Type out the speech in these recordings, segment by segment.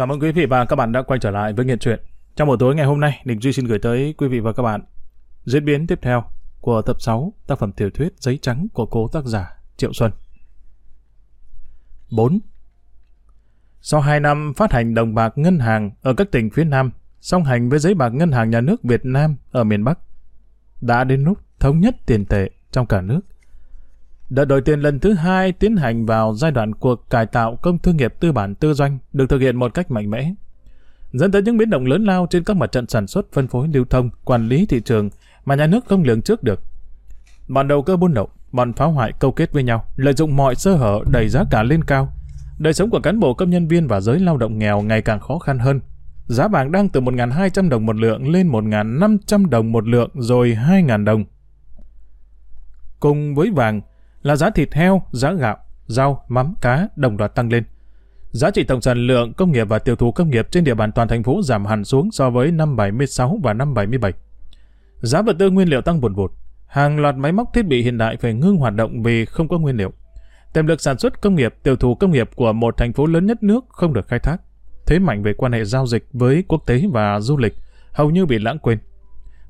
Chào mừng quý vị và các bạn đã quay trở lại với Nghiện Truyện. Trong buổi tối ngày hôm nay, Đình Duy xin gửi tới quý vị và các bạn diễn biến tiếp theo của tập 6 tác phẩm tiểu thuyết Giấy Trắng của cố tác giả Triệu Xuân. 4. Sau 2 năm phát hành đồng bạc ngân hàng ở các tỉnh phía Nam, song hành với giấy bạc ngân hàng nhà nước Việt Nam ở miền Bắc, đã đến lúc thống nhất tiền tệ trong cả nước. Đợt đổi tiền lần thứ hai tiến hành vào giai đoạn cuộc cải tạo công thương nghiệp tư bản tư doanh được thực hiện một cách mạnh mẽ. Dẫn tới những biến động lớn lao trên các mặt trận sản xuất, phân phối, lưu thông, quản lý thị trường mà nhà nước không lường trước được. Bọn đầu cơ buôn lậu, bọn phá hoại câu kết với nhau, lợi dụng mọi sơ hở đẩy giá cả lên cao. Đời sống của cán bộ công nhân viên và giới lao động nghèo ngày càng khó khăn hơn. Giá vàng đang từ 1.200 đồng một lượng lên 1.500 đồng một lượng rồi 2.000 đồng. Cùng với vàng, là giá thịt heo, giá gạo, rau, mắm, cá đồng loạt tăng lên. Giá trị tổng sản lượng công nghiệp và tiêu thụ công nghiệp trên địa bàn toàn thành phố giảm hẳn xuống so với năm 76 và năm 77. Giá vật tư nguyên liệu tăng bùn vụt. Hàng loạt máy móc thiết bị hiện đại phải ngưng hoạt động vì không có nguyên liệu. Tiềm lực sản xuất công nghiệp, tiêu thụ công nghiệp của một thành phố lớn nhất nước không được khai thác. Thế mạnh về quan hệ giao dịch với quốc tế và du lịch hầu như bị lãng quên.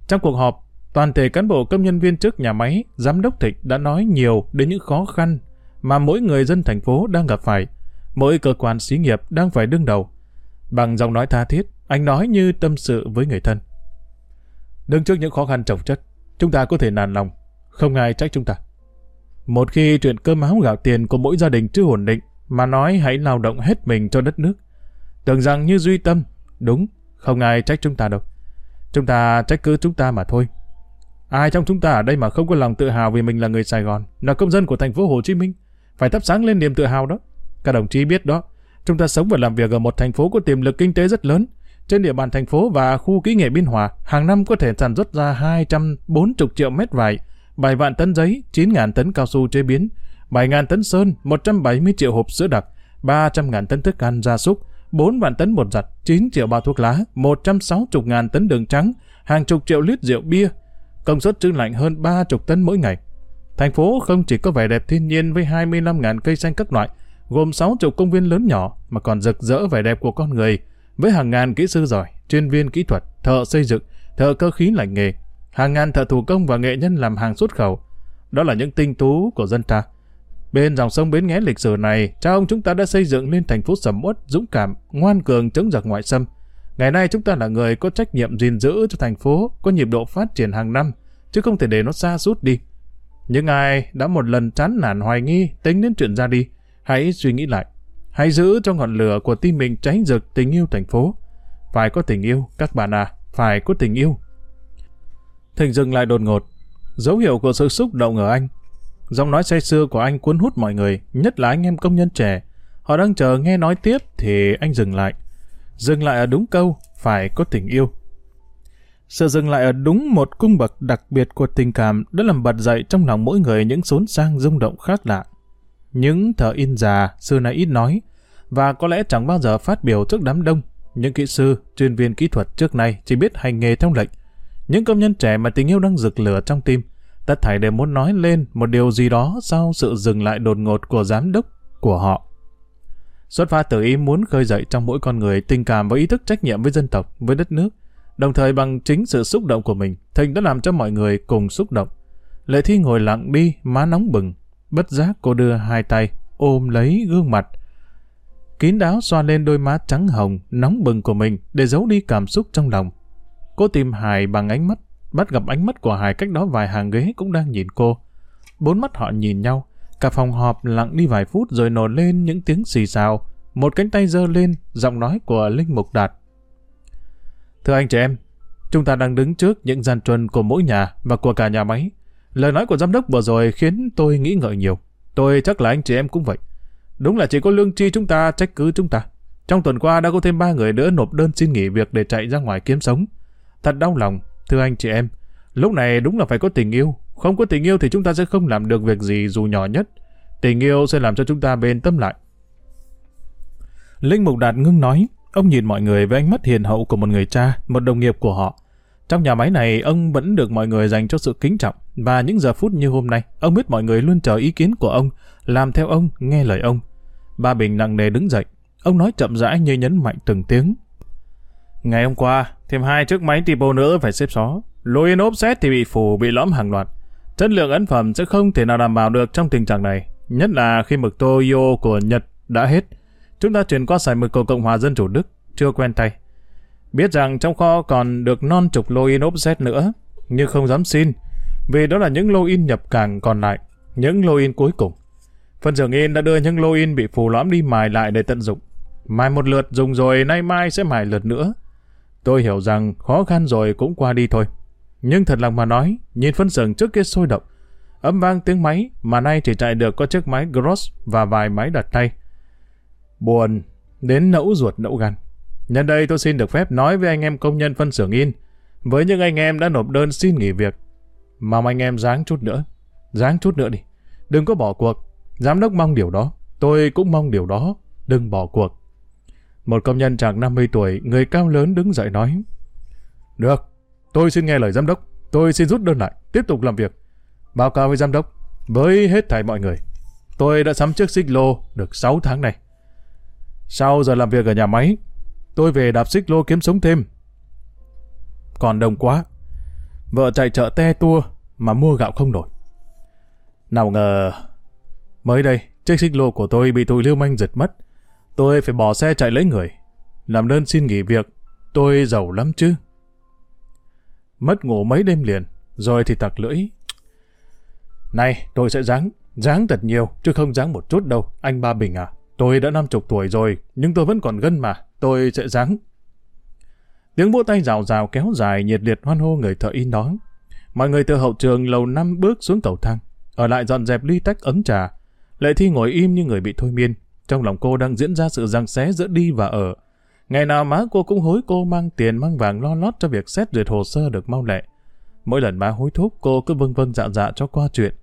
Trong cuộc họp, Toàn thể cán bộ công nhân viên chức nhà máy, giám đốc Thịnh đã nói nhiều đến những khó khăn mà mỗi người dân thành phố đang gặp phải, mỗi cơ quan xí nghiệp đang phải đương đầu. Bằng giọng nói tha thiết, anh nói như tâm sự với người thân. Đứng trước những khó khăn trồng chất, chúng ta có thể nản lòng, không ai trách chúng ta. Một khi chuyện cơm áo gạo tiền của mỗi gia đình chưa ổn định, mà nói hãy lao động hết mình cho đất nước. Tưởng rằng như duy tâm, đúng, không ai trách chúng ta đâu. Chúng ta trách cứ chúng ta mà thôi. Ai trong chúng ta ở đây mà không có lòng tự hào vì mình là người Sài Gòn, là công dân của thành phố Hồ Chí Minh, phải thắp sáng lên niềm tự hào đó. Các đồng chí biết đó, chúng ta sống và làm việc ở một thành phố có tiềm lực kinh tế rất lớn. Trên địa bàn thành phố và khu kỹ nghệ Biên Hòa, hàng năm có thể sản xuất ra 240 triệu mét vải, 7 vạn tấn giấy, 9.000 tấn cao su chế biến, 7.000 tấn sơn, 170 triệu hộp sữa đặc, 300.000 tấn thức ăn gia súc, 4 vạn tấn bột giặt, 9 triệu bao thuốc lá, 160.000 tấn đường trắng, hàng chục triệu lít rượu bia, công suất trữ lạnh hơn 30 tấn mỗi ngày. Thành phố không chỉ có vẻ đẹp thiên nhiên với 25.000 cây xanh các loại, gồm 60 công viên lớn nhỏ mà còn rực rỡ vẻ đẹp của con người, với hàng ngàn kỹ sư giỏi, chuyên viên kỹ thuật, thợ xây dựng, thợ cơ khí lành nghề, hàng ngàn thợ thủ công và nghệ nhân làm hàng xuất khẩu. Đó là những tinh tú của dân ta. Bên dòng sông Bến Nghé lịch sử này, cha ông chúng ta đã xây dựng lên thành phố sầm uất, dũng cảm, ngoan cường chống giặc ngoại xâm, Ngày nay chúng ta là người có trách nhiệm gìn giữ cho thành phố có nhịp độ phát triển hàng năm, chứ không thể để nó xa sút đi. Những ai đã một lần chán nản hoài nghi tính đến chuyện ra đi, hãy suy nghĩ lại. Hãy giữ cho ngọn lửa của tim mình cháy rực tình yêu thành phố. Phải có tình yêu, các bạn à, phải có tình yêu. Thịnh dừng lại đột ngột. Dấu hiệu của sự xúc động ở anh. Giọng nói say xưa của anh cuốn hút mọi người, nhất là anh em công nhân trẻ. Họ đang chờ nghe nói tiếp thì anh dừng lại dừng lại ở đúng câu, phải có tình yêu. Sự dừng lại ở đúng một cung bậc đặc biệt của tình cảm đã làm bật dậy trong lòng mỗi người những xốn sang rung động khác lạ. Những thợ in già xưa nay ít nói, và có lẽ chẳng bao giờ phát biểu trước đám đông. Những kỹ sư, chuyên viên kỹ thuật trước nay chỉ biết hành nghề theo lệnh. Những công nhân trẻ mà tình yêu đang rực lửa trong tim, tất thảy đều muốn nói lên một điều gì đó sau sự dừng lại đột ngột của giám đốc của họ. Xuất phát từ ý muốn khơi dậy trong mỗi con người tình cảm và ý thức trách nhiệm với dân tộc, với đất nước. Đồng thời bằng chính sự xúc động của mình, Thịnh đã làm cho mọi người cùng xúc động. Lệ Thi ngồi lặng đi, má nóng bừng. Bất giác cô đưa hai tay, ôm lấy gương mặt. Kín đáo xoa lên đôi má trắng hồng, nóng bừng của mình để giấu đi cảm xúc trong lòng. Cô tìm Hải bằng ánh mắt, bắt gặp ánh mắt của Hải cách đó vài hàng ghế cũng đang nhìn cô. Bốn mắt họ nhìn nhau, Cả phòng họp lặng đi vài phút rồi nổ lên những tiếng xì xào. Một cánh tay giơ lên, giọng nói của Linh Mục Đạt. Thưa anh chị em, chúng ta đang đứng trước những gian truân của mỗi nhà và của cả nhà máy. Lời nói của giám đốc vừa rồi khiến tôi nghĩ ngợi nhiều. Tôi chắc là anh chị em cũng vậy. Đúng là chỉ có lương chi chúng ta trách cứ chúng ta. Trong tuần qua đã có thêm ba người nữa nộp đơn xin nghỉ việc để chạy ra ngoài kiếm sống. Thật đau lòng, thưa anh chị em. Lúc này đúng là phải có tình yêu, không có tình yêu thì chúng ta sẽ không làm được việc gì dù nhỏ nhất. Tình yêu sẽ làm cho chúng ta bền tâm lại. Linh Mục Đạt ngưng nói, ông nhìn mọi người với ánh mắt hiền hậu của một người cha, một đồng nghiệp của họ. Trong nhà máy này, ông vẫn được mọi người dành cho sự kính trọng, và những giờ phút như hôm nay, ông biết mọi người luôn chờ ý kiến của ông, làm theo ông, nghe lời ông. Ba Bình nặng nề đứng dậy, Ông nói chậm rãi như nhấn mạnh từng tiếng. Ngày hôm qua, thêm hai chiếc máy typo nữa phải xếp xó. Lôi in offset thì bị phủ, bị lõm hàng loạt. Chất lượng ấn phẩm sẽ không thể nào đảm bảo được trong tình trạng này. Nhất là khi mực Toyo của Nhật đã hết. Chúng ta chuyển qua xài mực của Cộng hòa Dân Chủ Đức, chưa quen tay. Biết rằng trong kho còn được non chục lô in offset nữa, nhưng không dám xin, vì đó là những lô in nhập cảng còn lại, những lô in cuối cùng. Phần xưởng in đã đưa những lô in bị phù lõm đi mài lại để tận dụng. Mài một lượt dùng rồi nay mai sẽ mài lượt nữa. Tôi hiểu rằng khó khăn rồi cũng qua đi thôi. Nhưng thật lòng mà nói, nhìn phân xưởng trước kia sôi động, âm vang tiếng máy mà nay chỉ chạy được có chiếc máy Gross và vài máy đặt tay. Buồn, đến nẫu ruột nẫu gan. Nhân đây tôi xin được phép nói với anh em công nhân phân xưởng in, với những anh em đã nộp đơn xin nghỉ việc. Mong anh em dáng chút nữa, dáng chút nữa đi. Đừng có bỏ cuộc, giám đốc mong điều đó, tôi cũng mong điều đó, đừng bỏ cuộc. Một công nhân chàng 50 tuổi, người cao lớn đứng dậy nói. Được, tôi xin nghe lời giám đốc, tôi xin rút đơn lại, tiếp tục làm việc. Báo cáo với giám đốc, với hết thảy mọi người. Tôi đã sắm chiếc xích lô được 6 tháng này. Sau giờ làm việc ở nhà máy, tôi về đạp xích lô kiếm sống thêm. Còn đông quá. Vợ chạy chợ te tua mà mua gạo không nổi. Nào ngờ... Mới đây, chiếc xích lô của tôi bị tụi lưu manh giật mất. Tôi phải bỏ xe chạy lấy người. Làm đơn xin nghỉ việc. Tôi giàu lắm chứ. Mất ngủ mấy đêm liền, rồi thì tặc lưỡi. Này, tôi sẽ dáng, dáng thật nhiều, chứ không dáng một chút đâu, anh Ba Bình à. Tôi đã năm chục tuổi rồi, nhưng tôi vẫn còn gân mà, tôi sẽ dáng. Tiếng vỗ tay rào rào kéo dài nhiệt liệt hoan hô người thợ in đó. Mọi người từ hậu trường lầu năm bước xuống cầu thang, ở lại dọn dẹp ly tách ấm trà. Lệ Thi ngồi im như người bị thôi miên, trong lòng cô đang diễn ra sự giằng xé giữa đi và ở. Ngày nào má cô cũng hối cô mang tiền mang vàng lo lót cho việc xét duyệt hồ sơ được mau lẹ. Mỗi lần má hối thúc cô cứ vâng vâng dạ dạ cho qua chuyện.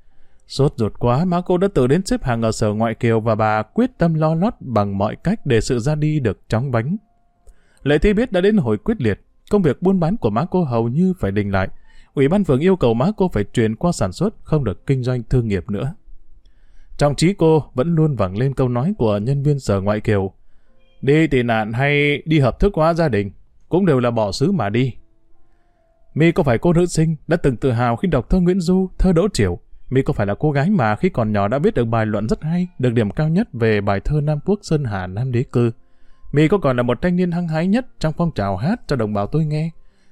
Sốt ruột quá má cô đã tự đến xếp hàng ở sở ngoại kiều và bà quyết tâm lo lót bằng mọi cách để sự ra đi được chóng bánh. Lệ Thi biết đã đến hồi quyết liệt, công việc buôn bán của má cô hầu như phải đình lại. Ủy ban phường yêu cầu má cô phải chuyển qua sản xuất, không được kinh doanh thương nghiệp nữa. Trong trí cô vẫn luôn vẳng lên câu nói của nhân viên sở ngoại kiều. Đi tị nạn hay đi hợp thức hóa gia đình, cũng đều là bỏ xứ mà đi. Mi có phải cô nữ sinh đã từng tự hào khi đọc thơ Nguyễn Du, thơ Đỗ Triều. Mi có phải là cô gái mà khi còn nhỏ đã viết được bài luận rất hay, được điểm cao nhất về bài thơ Nam Quốc Sơn Hà Nam Đế Cư. Mi có còn là một thanh niên hăng hái nhất trong phong trào hát cho đồng bào tôi nghe.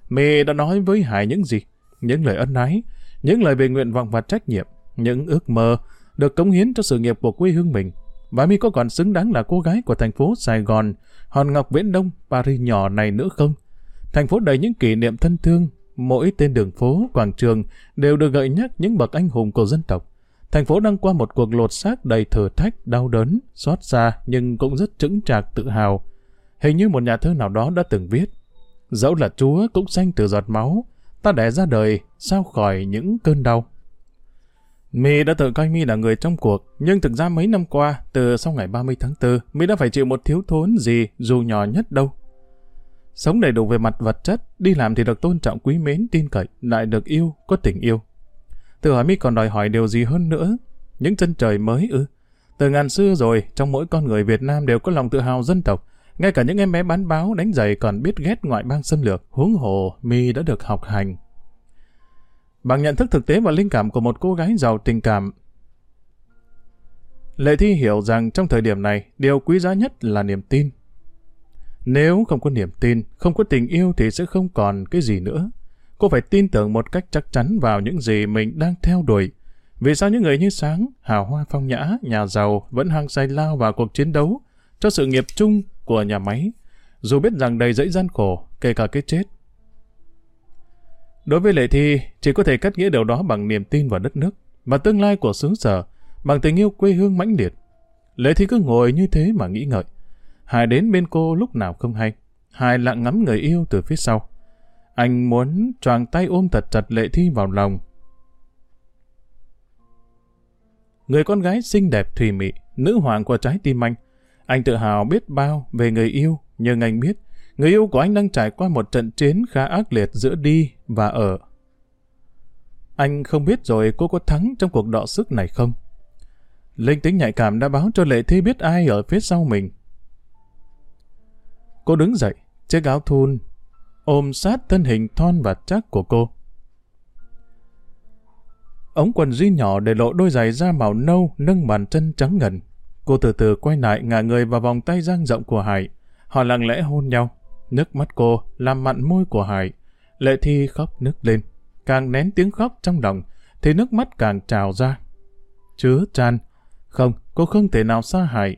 Mi đã nói với Hải những gì? Những lời ân ái, những lời về nguyện vọng và trách nhiệm, những ước mơ được cống hiến cho sự nghiệp của quê hương mình. Và Mi có còn xứng đáng là cô gái của thành phố Sài Gòn, Hòn Ngọc Viễn Đông, Paris nhỏ này nữa không? Thành phố đầy những kỷ niệm thân thương, mỗi tên đường phố, quảng trường đều được gợi nhắc những bậc anh hùng của dân tộc. Thành phố đang qua một cuộc lột xác đầy thử thách, đau đớn, xót xa nhưng cũng rất chững chạc tự hào. Hình như một nhà thơ nào đó đã từng viết, dẫu là Chúa cũng sanh từ giọt máu, ta đẻ ra đời sao khỏi những cơn đau. Mi đã tự coi Mi là người trong cuộc, nhưng thực ra mấy năm qua, từ sau ngày 30 tháng 4, Mi đã phải chịu một thiếu thốn gì dù nhỏ nhất đâu. Sống đầy đủ về mặt vật chất, đi làm thì được tôn trọng quý mến, tin cậy, lại được yêu, có tình yêu. Tự hỏi mi còn đòi hỏi điều gì hơn nữa? Những chân trời mới ư? Từ ngàn xưa rồi, trong mỗi con người Việt Nam đều có lòng tự hào dân tộc. Ngay cả những em bé bán báo đánh giày còn biết ghét ngoại bang xâm lược, huống hồ mi đã được học hành. Bằng nhận thức thực tế và linh cảm của một cô gái giàu tình cảm, Lệ Thi hiểu rằng trong thời điểm này, điều quý giá nhất là niềm tin. Nếu không có niềm tin, không có tình yêu thì sẽ không còn cái gì nữa. Cô phải tin tưởng một cách chắc chắn vào những gì mình đang theo đuổi. Vì sao những người như Sáng, hào hoa phong nhã, nhà giàu vẫn hăng say lao vào cuộc chiến đấu cho sự nghiệp chung của nhà máy, dù biết rằng đầy dẫy gian khổ, kể cả cái chết. Đối với Lệ Thi, chỉ có thể cắt nghĩa điều đó bằng niềm tin vào đất nước và tương lai của xứ sở, bằng tình yêu quê hương mãnh liệt. Lệ Thi cứ ngồi như thế mà nghĩ ngợi. Hải đến bên cô lúc nào không hay. Hải lặng ngắm người yêu từ phía sau. Anh muốn choàng tay ôm thật chặt Lệ Thi vào lòng. Người con gái xinh đẹp thùy mị, nữ hoàng của trái tim anh. Anh tự hào biết bao về người yêu, nhưng anh biết, người yêu của anh đang trải qua một trận chiến khá ác liệt giữa đi và ở. Anh không biết rồi cô có thắng trong cuộc đọ sức này không? Linh tính nhạy cảm đã báo cho Lệ Thi biết ai ở phía sau mình. Cô đứng dậy, chiếc áo thun, ôm sát thân hình thon và chắc của cô. Ống quần duy nhỏ để lộ đôi giày da màu nâu nâng bàn chân trắng ngần. Cô từ từ quay lại ngả người vào vòng tay dang rộng của Hải. Họ lặng lẽ hôn nhau. Nước mắt cô làm mặn môi của Hải. Lệ Thi khóc nức lên. Càng nén tiếng khóc trong lòng, thì nước mắt càng trào ra. Chứa tràn. Không, cô không thể nào xa Hải.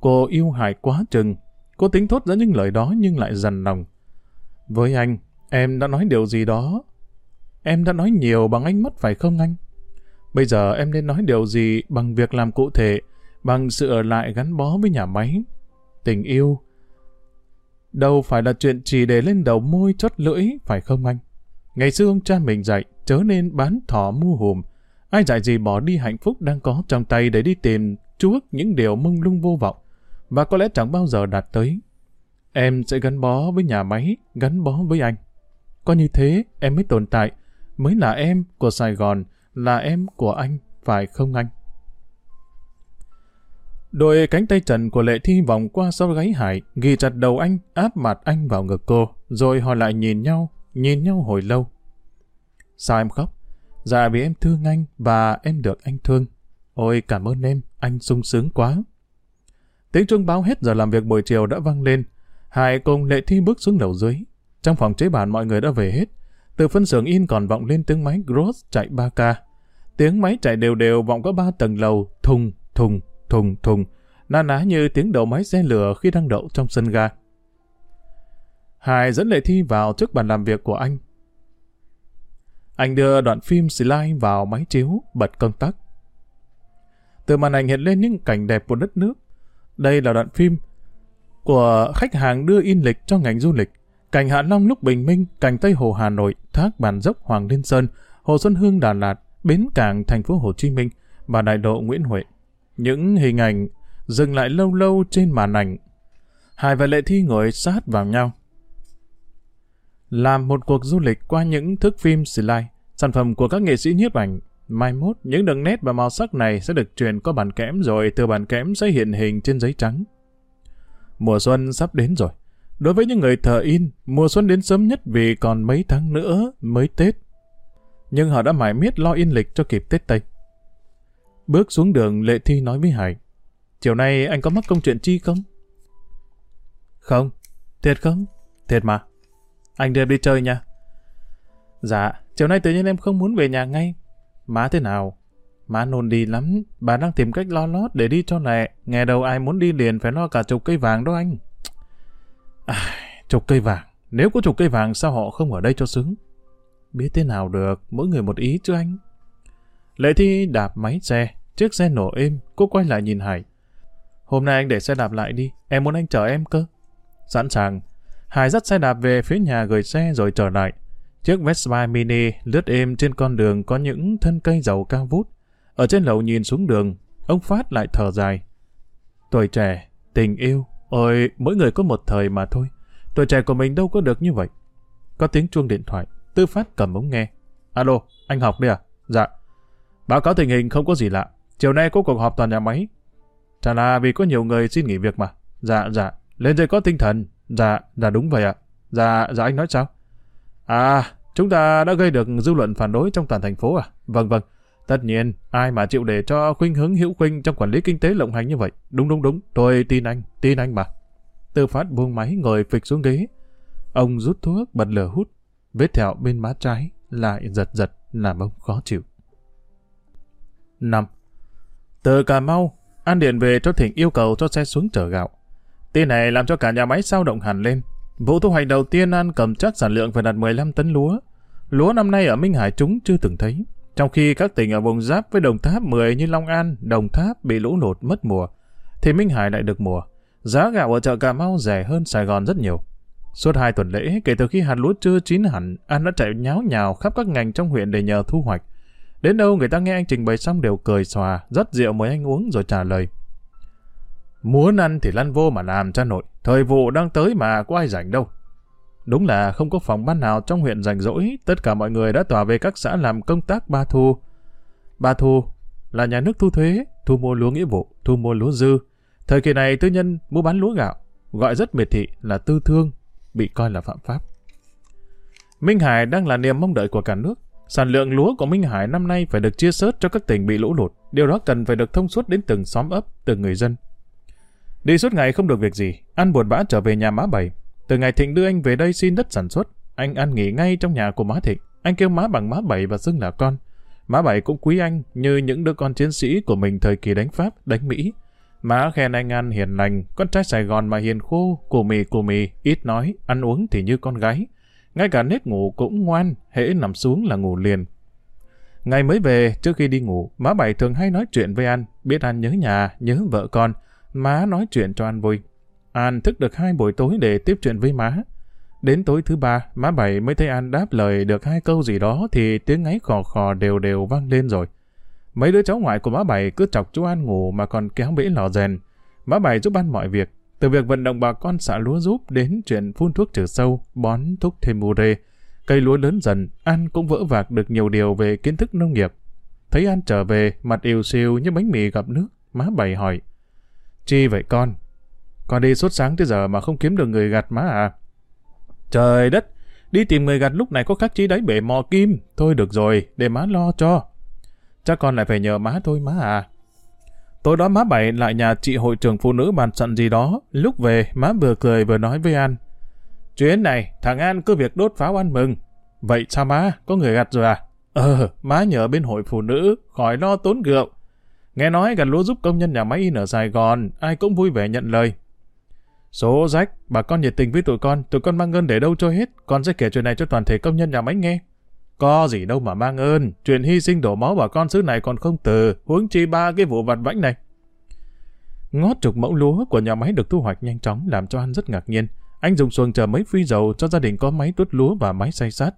Cô yêu Hải quá chừng. Cô tính thốt ra những lời đó nhưng lại dằn lòng. Với anh, em đã nói điều gì đó. Em đã nói nhiều bằng ánh mắt phải không anh? Bây giờ em nên nói điều gì bằng việc làm cụ thể, bằng sự ở lại gắn bó với nhà máy. Tình yêu đâu phải là chuyện chỉ để lên đầu môi chót lưỡi, phải không anh? Ngày xưa ông cha mình dạy, chớ nên bán thỏ mua hùm. Ai dạy gì bỏ đi hạnh phúc đang có trong tay để đi tìm chuốc những điều mông lung vô vọng, và có lẽ chẳng bao giờ đạt tới. Em sẽ gắn bó với nhà máy, gắn bó với anh. Có như thế, em mới tồn tại, mới là em của Sài Gòn, là em của anh, phải không anh? Đôi cánh tay trần của Lệ Thi vòng qua sau gáy Hải, ghi chặt đầu anh, áp mặt anh vào ngực cô, rồi họ lại nhìn nhau, nhìn nhau hồi lâu. Sao em khóc? Dạ vì em thương anh và em được anh thương. Ôi cảm ơn em, anh sung sướng quá. Tiếng chuông báo hết giờ làm việc buổi chiều đã vang lên. Hải cùng Lệ Thi bước xuống lầu dưới. Trong phòng chế bàn mọi người đã về hết. Từ phân xưởng in còn vọng lên tiếng máy Gross chạy 3K. Tiếng máy chạy đều đều vọng có ba tầng lầu, thùng, thùng, thùng, thùng, na ná như tiếng đầu máy xe lửa khi đang đậu trong sân ga. Hải dẫn Lệ Thi vào trước bàn làm việc của anh. Anh đưa đoạn phim slide vào máy chiếu, bật công tắc. Từ màn ảnh hiện lên những cảnh đẹp của đất nước. Đây là đoạn phim của khách hàng đưa in lịch cho ngành du lịch. Cảnh Hạ Long lúc bình minh, cảnh Tây Hồ Hà Nội, thác Bản Dốc Hoàng Liên Sơn, Hồ Xuân Hương Đà Lạt, bến cảng thành phố Hồ Chí Minh và đại lộ Nguyễn Huệ. Những hình ảnh dừng lại lâu lâu trên màn ảnh. Hải và Lệ Thi ngồi sát vào nhau. Làm một cuộc du lịch qua những thước phim slide, sản phẩm của các nghệ sĩ nhiếp ảnh. Mai mốt, những đường nét và màu sắc này sẽ được truyền qua bản kẽm rồi từ bản kẽm sẽ hiện hình trên giấy trắng. Mùa xuân sắp đến rồi. Đối với những người thợ in, mùa xuân đến sớm nhất vì còn mấy tháng nữa mới Tết. Nhưng họ đã mải miết lo in lịch cho kịp Tết Tây. Bước xuống đường, Lệ Thi nói với Hải. Chiều nay anh có mắc công chuyện chi không? Không. Thiệt không? Thiệt mà. Anh đưa em đi chơi nha. Dạ, chiều nay tự nhiên em không muốn về nhà ngay. Má thế nào? Má nôn đi lắm, bà đang tìm cách lo lót để đi cho lẹ. Nghe đâu ai muốn đi liền phải lo cả chục cây vàng đó anh. À, chục cây vàng. Nếu có chục cây vàng sao họ không ở đây cho sướng? Biết thế nào được, mỗi người một ý chứ anh. Lệ Thi đạp máy xe, chiếc xe nổ êm, cô quay lại nhìn Hải. Hôm nay anh để xe đạp lại đi, em muốn anh chở em cơ. Sẵn sàng. Hải dắt xe đạp về phía nhà gửi xe rồi trở lại. Chiếc Vespa Mini lướt êm trên con đường có những thân cây dầu cao vút. Ở trên lầu nhìn xuống đường, ông Phát lại thở dài. Tuổi trẻ, tình yêu, ôi, mỗi người có một thời mà thôi. Tuổi trẻ của mình đâu có được như vậy. Có tiếng chuông điện thoại, Tư Phát cầm ống nghe. Alo, anh học đi à? Dạ. Báo cáo tình hình không có gì lạ. Chiều nay có cuộc họp toàn nhà máy. Chả là vì có nhiều người xin nghỉ việc mà. Dạ, dạ. Lên đây có tinh thần. Dạ, dạ đúng vậy ạ. Dạ, dạ anh nói sao? À, chúng ta đã gây được dư luận phản đối trong toàn thành phố à? Vâng, vâng. Tất nhiên, ai mà chịu để cho khuynh hướng hữu khuynh trong quản lý kinh tế lộng hành như vậy. Đúng đúng đúng, tôi tin anh, tin anh mà. Tư phát buông máy ngồi phịch xuống ghế. Ông rút thuốc bật lửa hút. Vết thẹo bên má trái lại giật giật làm ông khó chịu. 5. Từ Cà Mau, An Điện về cho Thịnh yêu cầu cho xe xuống chở gạo. Tin này làm cho cả nhà máy sao động hẳn lên. Vụ thu hoạch đầu tiên An cầm chắc sản lượng phải đạt 15 tấn lúa. Lúa năm nay ở Minh Hải chúng chưa từng thấy. Trong khi các tỉnh ở vùng giáp với Đồng Tháp 10 như Long An, Đồng Tháp bị lũ lụt mất mùa, thì Minh Hải lại được mùa. Giá gạo ở chợ Cà Mau rẻ hơn Sài Gòn rất nhiều. Suốt hai tuần lễ, kể từ khi hạt lúa chưa chín hẳn, An đã chạy nháo nhào khắp các ngành trong huyện để nhờ thu hoạch. Đến đâu người ta nghe anh trình bày xong đều cười xòa, rất rượu mời anh uống rồi trả lời. Muốn ăn thì lăn vô mà làm cha nội, thời vụ đang tới mà có ai rảnh đâu. Đúng là không có phòng ban nào trong huyện rảnh rỗi, tất cả mọi người đã tỏa về các xã làm công tác ba thu. Ba thu là nhà nước thu thuế, thu mua lúa nghĩa vụ, thu mua lúa dư. Thời kỳ này tư nhân mua bán lúa gạo, gọi rất miệt thị là tư thương, bị coi là phạm pháp. Minh Hải đang là niềm mong đợi của cả nước. Sản lượng lúa của Minh Hải năm nay phải được chia sớt cho các tỉnh bị lũ lụt. Điều đó cần phải được thông suốt đến từng xóm ấp, từng người dân. Đi suốt ngày không được việc gì, ăn buồn bã trở về nhà má bảy. Từ ngày Thịnh đưa anh về đây xin đất sản xuất, anh ăn nghỉ ngay trong nhà của má Thịnh. Anh kêu má bằng má bảy và xưng là con. Má bảy cũng quý anh như những đứa con chiến sĩ của mình thời kỳ đánh Pháp, đánh Mỹ. Má khen anh ăn hiền lành, con trai Sài Gòn mà hiền khô, củ mì củ mì, ít nói, ăn uống thì như con gái. Ngay cả nết ngủ cũng ngoan, hễ nằm xuống là ngủ liền. Ngày mới về, trước khi đi ngủ, má bảy thường hay nói chuyện với An, biết An nhớ nhà, nhớ vợ con. Má nói chuyện cho An vui. An thức được hai buổi tối để tiếp chuyện với má. Đến tối thứ ba, má bảy mới thấy An đáp lời được hai câu gì đó thì tiếng ngáy khò khò đều đều vang lên rồi. Mấy đứa cháu ngoại của má bảy cứ chọc chú An ngủ mà còn kéo bể lò rèn. Má bảy giúp An mọi việc, từ việc vận động bà con xạ lúa giúp đến chuyện phun thuốc trừ sâu, bón thuốc thêm mure. Cây lúa lớn dần, An cũng vỡ vạc được nhiều điều về kiến thức nông nghiệp. Thấy An trở về, mặt yêu siêu như bánh mì gặp nước, má bày hỏi. Chi vậy con? Con đi suốt sáng tới giờ mà không kiếm được người gặt má à? Trời đất, đi tìm người gặt lúc này có khác chi đáy bể mò kim. Thôi được rồi, để má lo cho. Chắc con lại phải nhờ má thôi má à. Tối đó má bảy lại nhà chị hội trưởng phụ nữ bàn sẵn gì đó. Lúc về, má vừa cười vừa nói với An. Chuyến này, thằng An cứ việc đốt pháo ăn mừng. Vậy sao má, có người gặt rồi à? Ờ, má nhờ bên hội phụ nữ, khỏi lo tốn gượng. Nghe nói gần lúa giúp công nhân nhà máy in ở Sài Gòn, ai cũng vui vẻ nhận lời. Số rách, bà con nhiệt tình với tụi con, tụi con mang ơn để đâu cho hết, con sẽ kể chuyện này cho toàn thể công nhân nhà máy nghe. Có gì đâu mà mang ơn, chuyện hy sinh đổ máu bà con xứ này còn không từ, huống chi ba cái vụ vặt vãnh này. Ngót chục mẫu lúa của nhà máy được thu hoạch nhanh chóng làm cho anh rất ngạc nhiên. Anh dùng xuồng chờ mấy phi dầu cho gia đình có máy tuốt lúa và máy xay sát.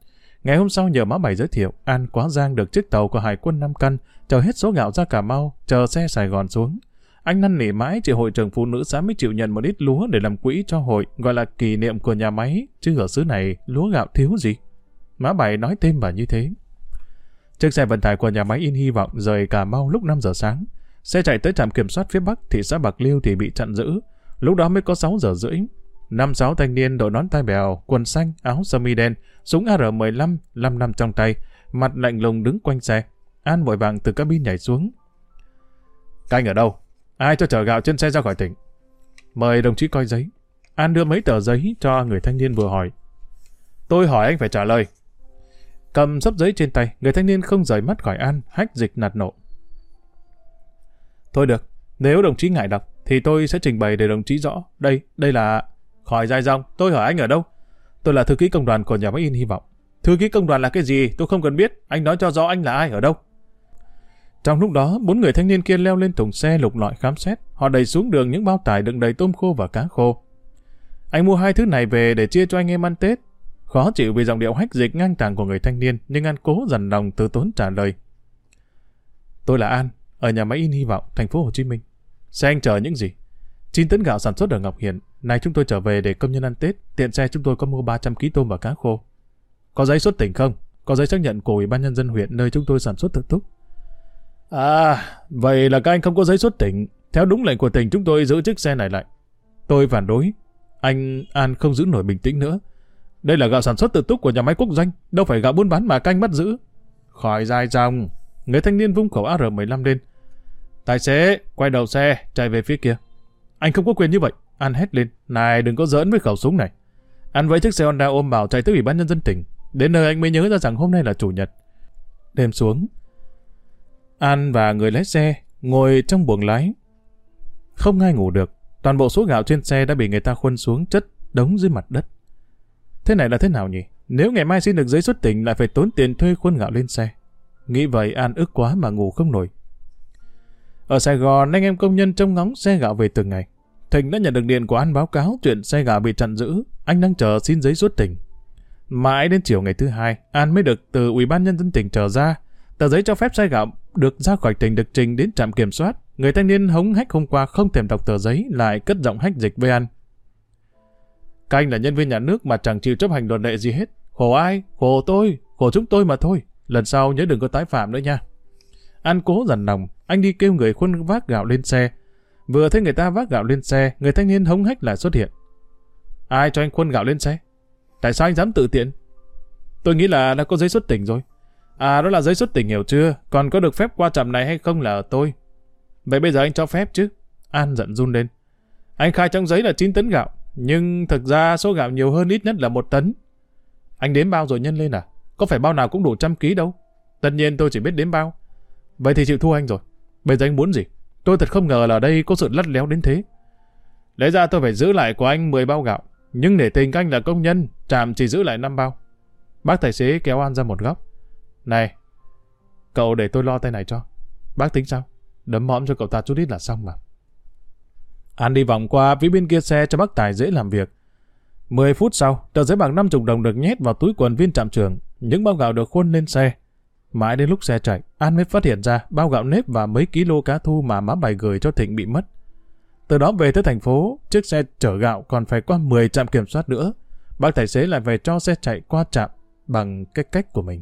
Ngày hôm sau nhờ má bảy giới thiệu, An quá giang được chiếc tàu của Hải quân Nam Căn, chờ hết số gạo ra Cà Mau, chờ xe Sài Gòn xuống. Anh năn nỉ mãi chị hội trưởng phụ nữ xã mới chịu nhận một ít lúa để làm quỹ cho hội, gọi là kỷ niệm của nhà máy, chứ ở xứ này lúa gạo thiếu gì. Má bảy nói thêm và như thế. Chiếc xe vận tải của nhà máy in hy vọng rời Cà Mau lúc 5 giờ sáng. Xe chạy tới trạm kiểm soát phía Bắc thị xã Bạc Liêu thì bị chặn giữ. Lúc đó mới có 6 giờ rưỡi. Năm sáu thanh niên đội nón tai bèo, quần xanh, áo sơ mi đen, súng AR-15, 5 năm trong tay, mặt lạnh lùng đứng quanh xe. An vội vàng từ cabin nhảy xuống. Canh ở đâu? Ai cho chở gạo trên xe ra khỏi tỉnh? Mời đồng chí coi giấy. An đưa mấy tờ giấy cho người thanh niên vừa hỏi. Tôi hỏi anh phải trả lời. Cầm sấp giấy trên tay, người thanh niên không rời mắt khỏi An, hách dịch nạt nộ. Thôi được, nếu đồng chí ngại đọc, thì tôi sẽ trình bày để đồng chí rõ. Đây, đây là... Khỏi dài dòng, tôi hỏi anh ở đâu? Tôi là thư ký công đoàn của nhà máy in hy vọng. Thư ký công đoàn là cái gì, tôi không cần biết. Anh nói cho rõ anh là ai ở đâu. Trong lúc đó, bốn người thanh niên kia leo lên thùng xe lục lọi khám xét. Họ đẩy xuống đường những bao tải đựng đầy tôm khô và cá khô. Anh mua hai thứ này về để chia cho anh em ăn Tết. Khó chịu vì giọng điệu hách dịch ngang tàng của người thanh niên, nhưng An cố dần lòng từ tốn trả lời. Tôi là An, ở nhà máy in hy vọng, thành phố Hồ Chí Minh. Xe anh chờ những gì? 9 tấn gạo sản xuất ở Ngọc Hiển. nay chúng tôi trở về để công nhân ăn Tết. Tiện xe chúng tôi có mua 300 kg tôm và cá khô. Có giấy xuất tỉnh không? Có giấy xác nhận của Ủy ban Nhân dân huyện nơi chúng tôi sản xuất tự túc. À, vậy là các anh không có giấy xuất tỉnh. Theo đúng lệnh của tỉnh chúng tôi giữ chiếc xe này lại. Tôi phản đối. Anh An không giữ nổi bình tĩnh nữa. Đây là gạo sản xuất tự túc của nhà máy quốc doanh, đâu phải gạo buôn bán mà canh bắt giữ. Khỏi dài dòng. Người thanh niên vung khẩu AR-15 lên. Tài xế, quay đầu xe, chạy về phía kia. Anh không có quyền như vậy. An hét lên. Này, đừng có giỡn với khẩu súng này. An vẫy chiếc xe Honda ôm bảo chạy tới ủy ban nhân dân tỉnh. Đến nơi anh mới nhớ ra rằng hôm nay là chủ nhật. Đêm xuống. An và người lái xe ngồi trong buồng lái. Không ai ngủ được. Toàn bộ số gạo trên xe đã bị người ta khuân xuống chất đống dưới mặt đất. Thế này là thế nào nhỉ? Nếu ngày mai xin được giấy xuất tỉnh lại phải tốn tiền thuê khuôn gạo lên xe. Nghĩ vậy An ức quá mà ngủ không nổi. Ở Sài Gòn, anh em công nhân trông ngóng xe gạo về từng ngày. Thịnh đã nhận được điện của An báo cáo chuyện xe gạo bị chặn giữ. Anh đang chờ xin giấy xuất tỉnh. Mãi đến chiều ngày thứ hai, An mới được từ Ủy ban Nhân dân tỉnh trở ra. Tờ giấy cho phép xe gạo được ra khỏi tỉnh được trình đến trạm kiểm soát. Người thanh niên hống hách hôm qua không thèm đọc tờ giấy lại cất giọng hách dịch với An. Các anh là nhân viên nhà nước mà chẳng chịu chấp hành luật lệ gì hết. Khổ ai? Khổ tôi. Khổ chúng tôi mà thôi. Lần sau nhớ đừng có tái phạm nữa nha. An cố dằn lòng, anh đi kêu người khuân vác gạo lên xe. Vừa thấy người ta vác gạo lên xe, người thanh niên hống hách lại xuất hiện. Ai cho anh khuân gạo lên xe? Tại sao anh dám tự tiện? Tôi nghĩ là đã có giấy xuất tỉnh rồi. À đó là giấy xuất tỉnh hiểu chưa? Còn có được phép qua trạm này hay không là ở tôi. Vậy bây giờ anh cho phép chứ? An giận run lên. Anh khai trong giấy là 9 tấn gạo. Nhưng thực ra số gạo nhiều hơn ít nhất là một tấn. Anh đếm bao rồi nhân lên à? Có phải bao nào cũng đủ trăm ký đâu. Tất nhiên tôi chỉ biết đếm bao. Vậy thì chịu thua anh rồi. Bây giờ anh muốn gì? Tôi thật không ngờ là ở đây có sự lắt léo đến thế. Lẽ ra tôi phải giữ lại của anh 10 bao gạo. Nhưng để tình anh là công nhân, trạm chỉ giữ lại 5 bao. Bác tài xế kéo An ra một góc. Này, cậu để tôi lo tay này cho. Bác tính sao? Đấm mõm cho cậu ta chút ít là xong mà. An đi vòng qua phía bên kia xe cho bác tài dễ làm việc. 10 phút sau, tờ giấy bạc 50 đồng được nhét vào túi quần viên trạm trường. Những bao gạo được khuôn lên xe. Mãi đến lúc xe chạy, An mới phát hiện ra bao gạo nếp và mấy ký lô cá thu mà má bài gửi cho Thịnh bị mất. Từ đó về tới thành phố, chiếc xe chở gạo còn phải qua 10 trạm kiểm soát nữa. Bác tài xế lại về cho xe chạy qua trạm bằng cái cách của mình.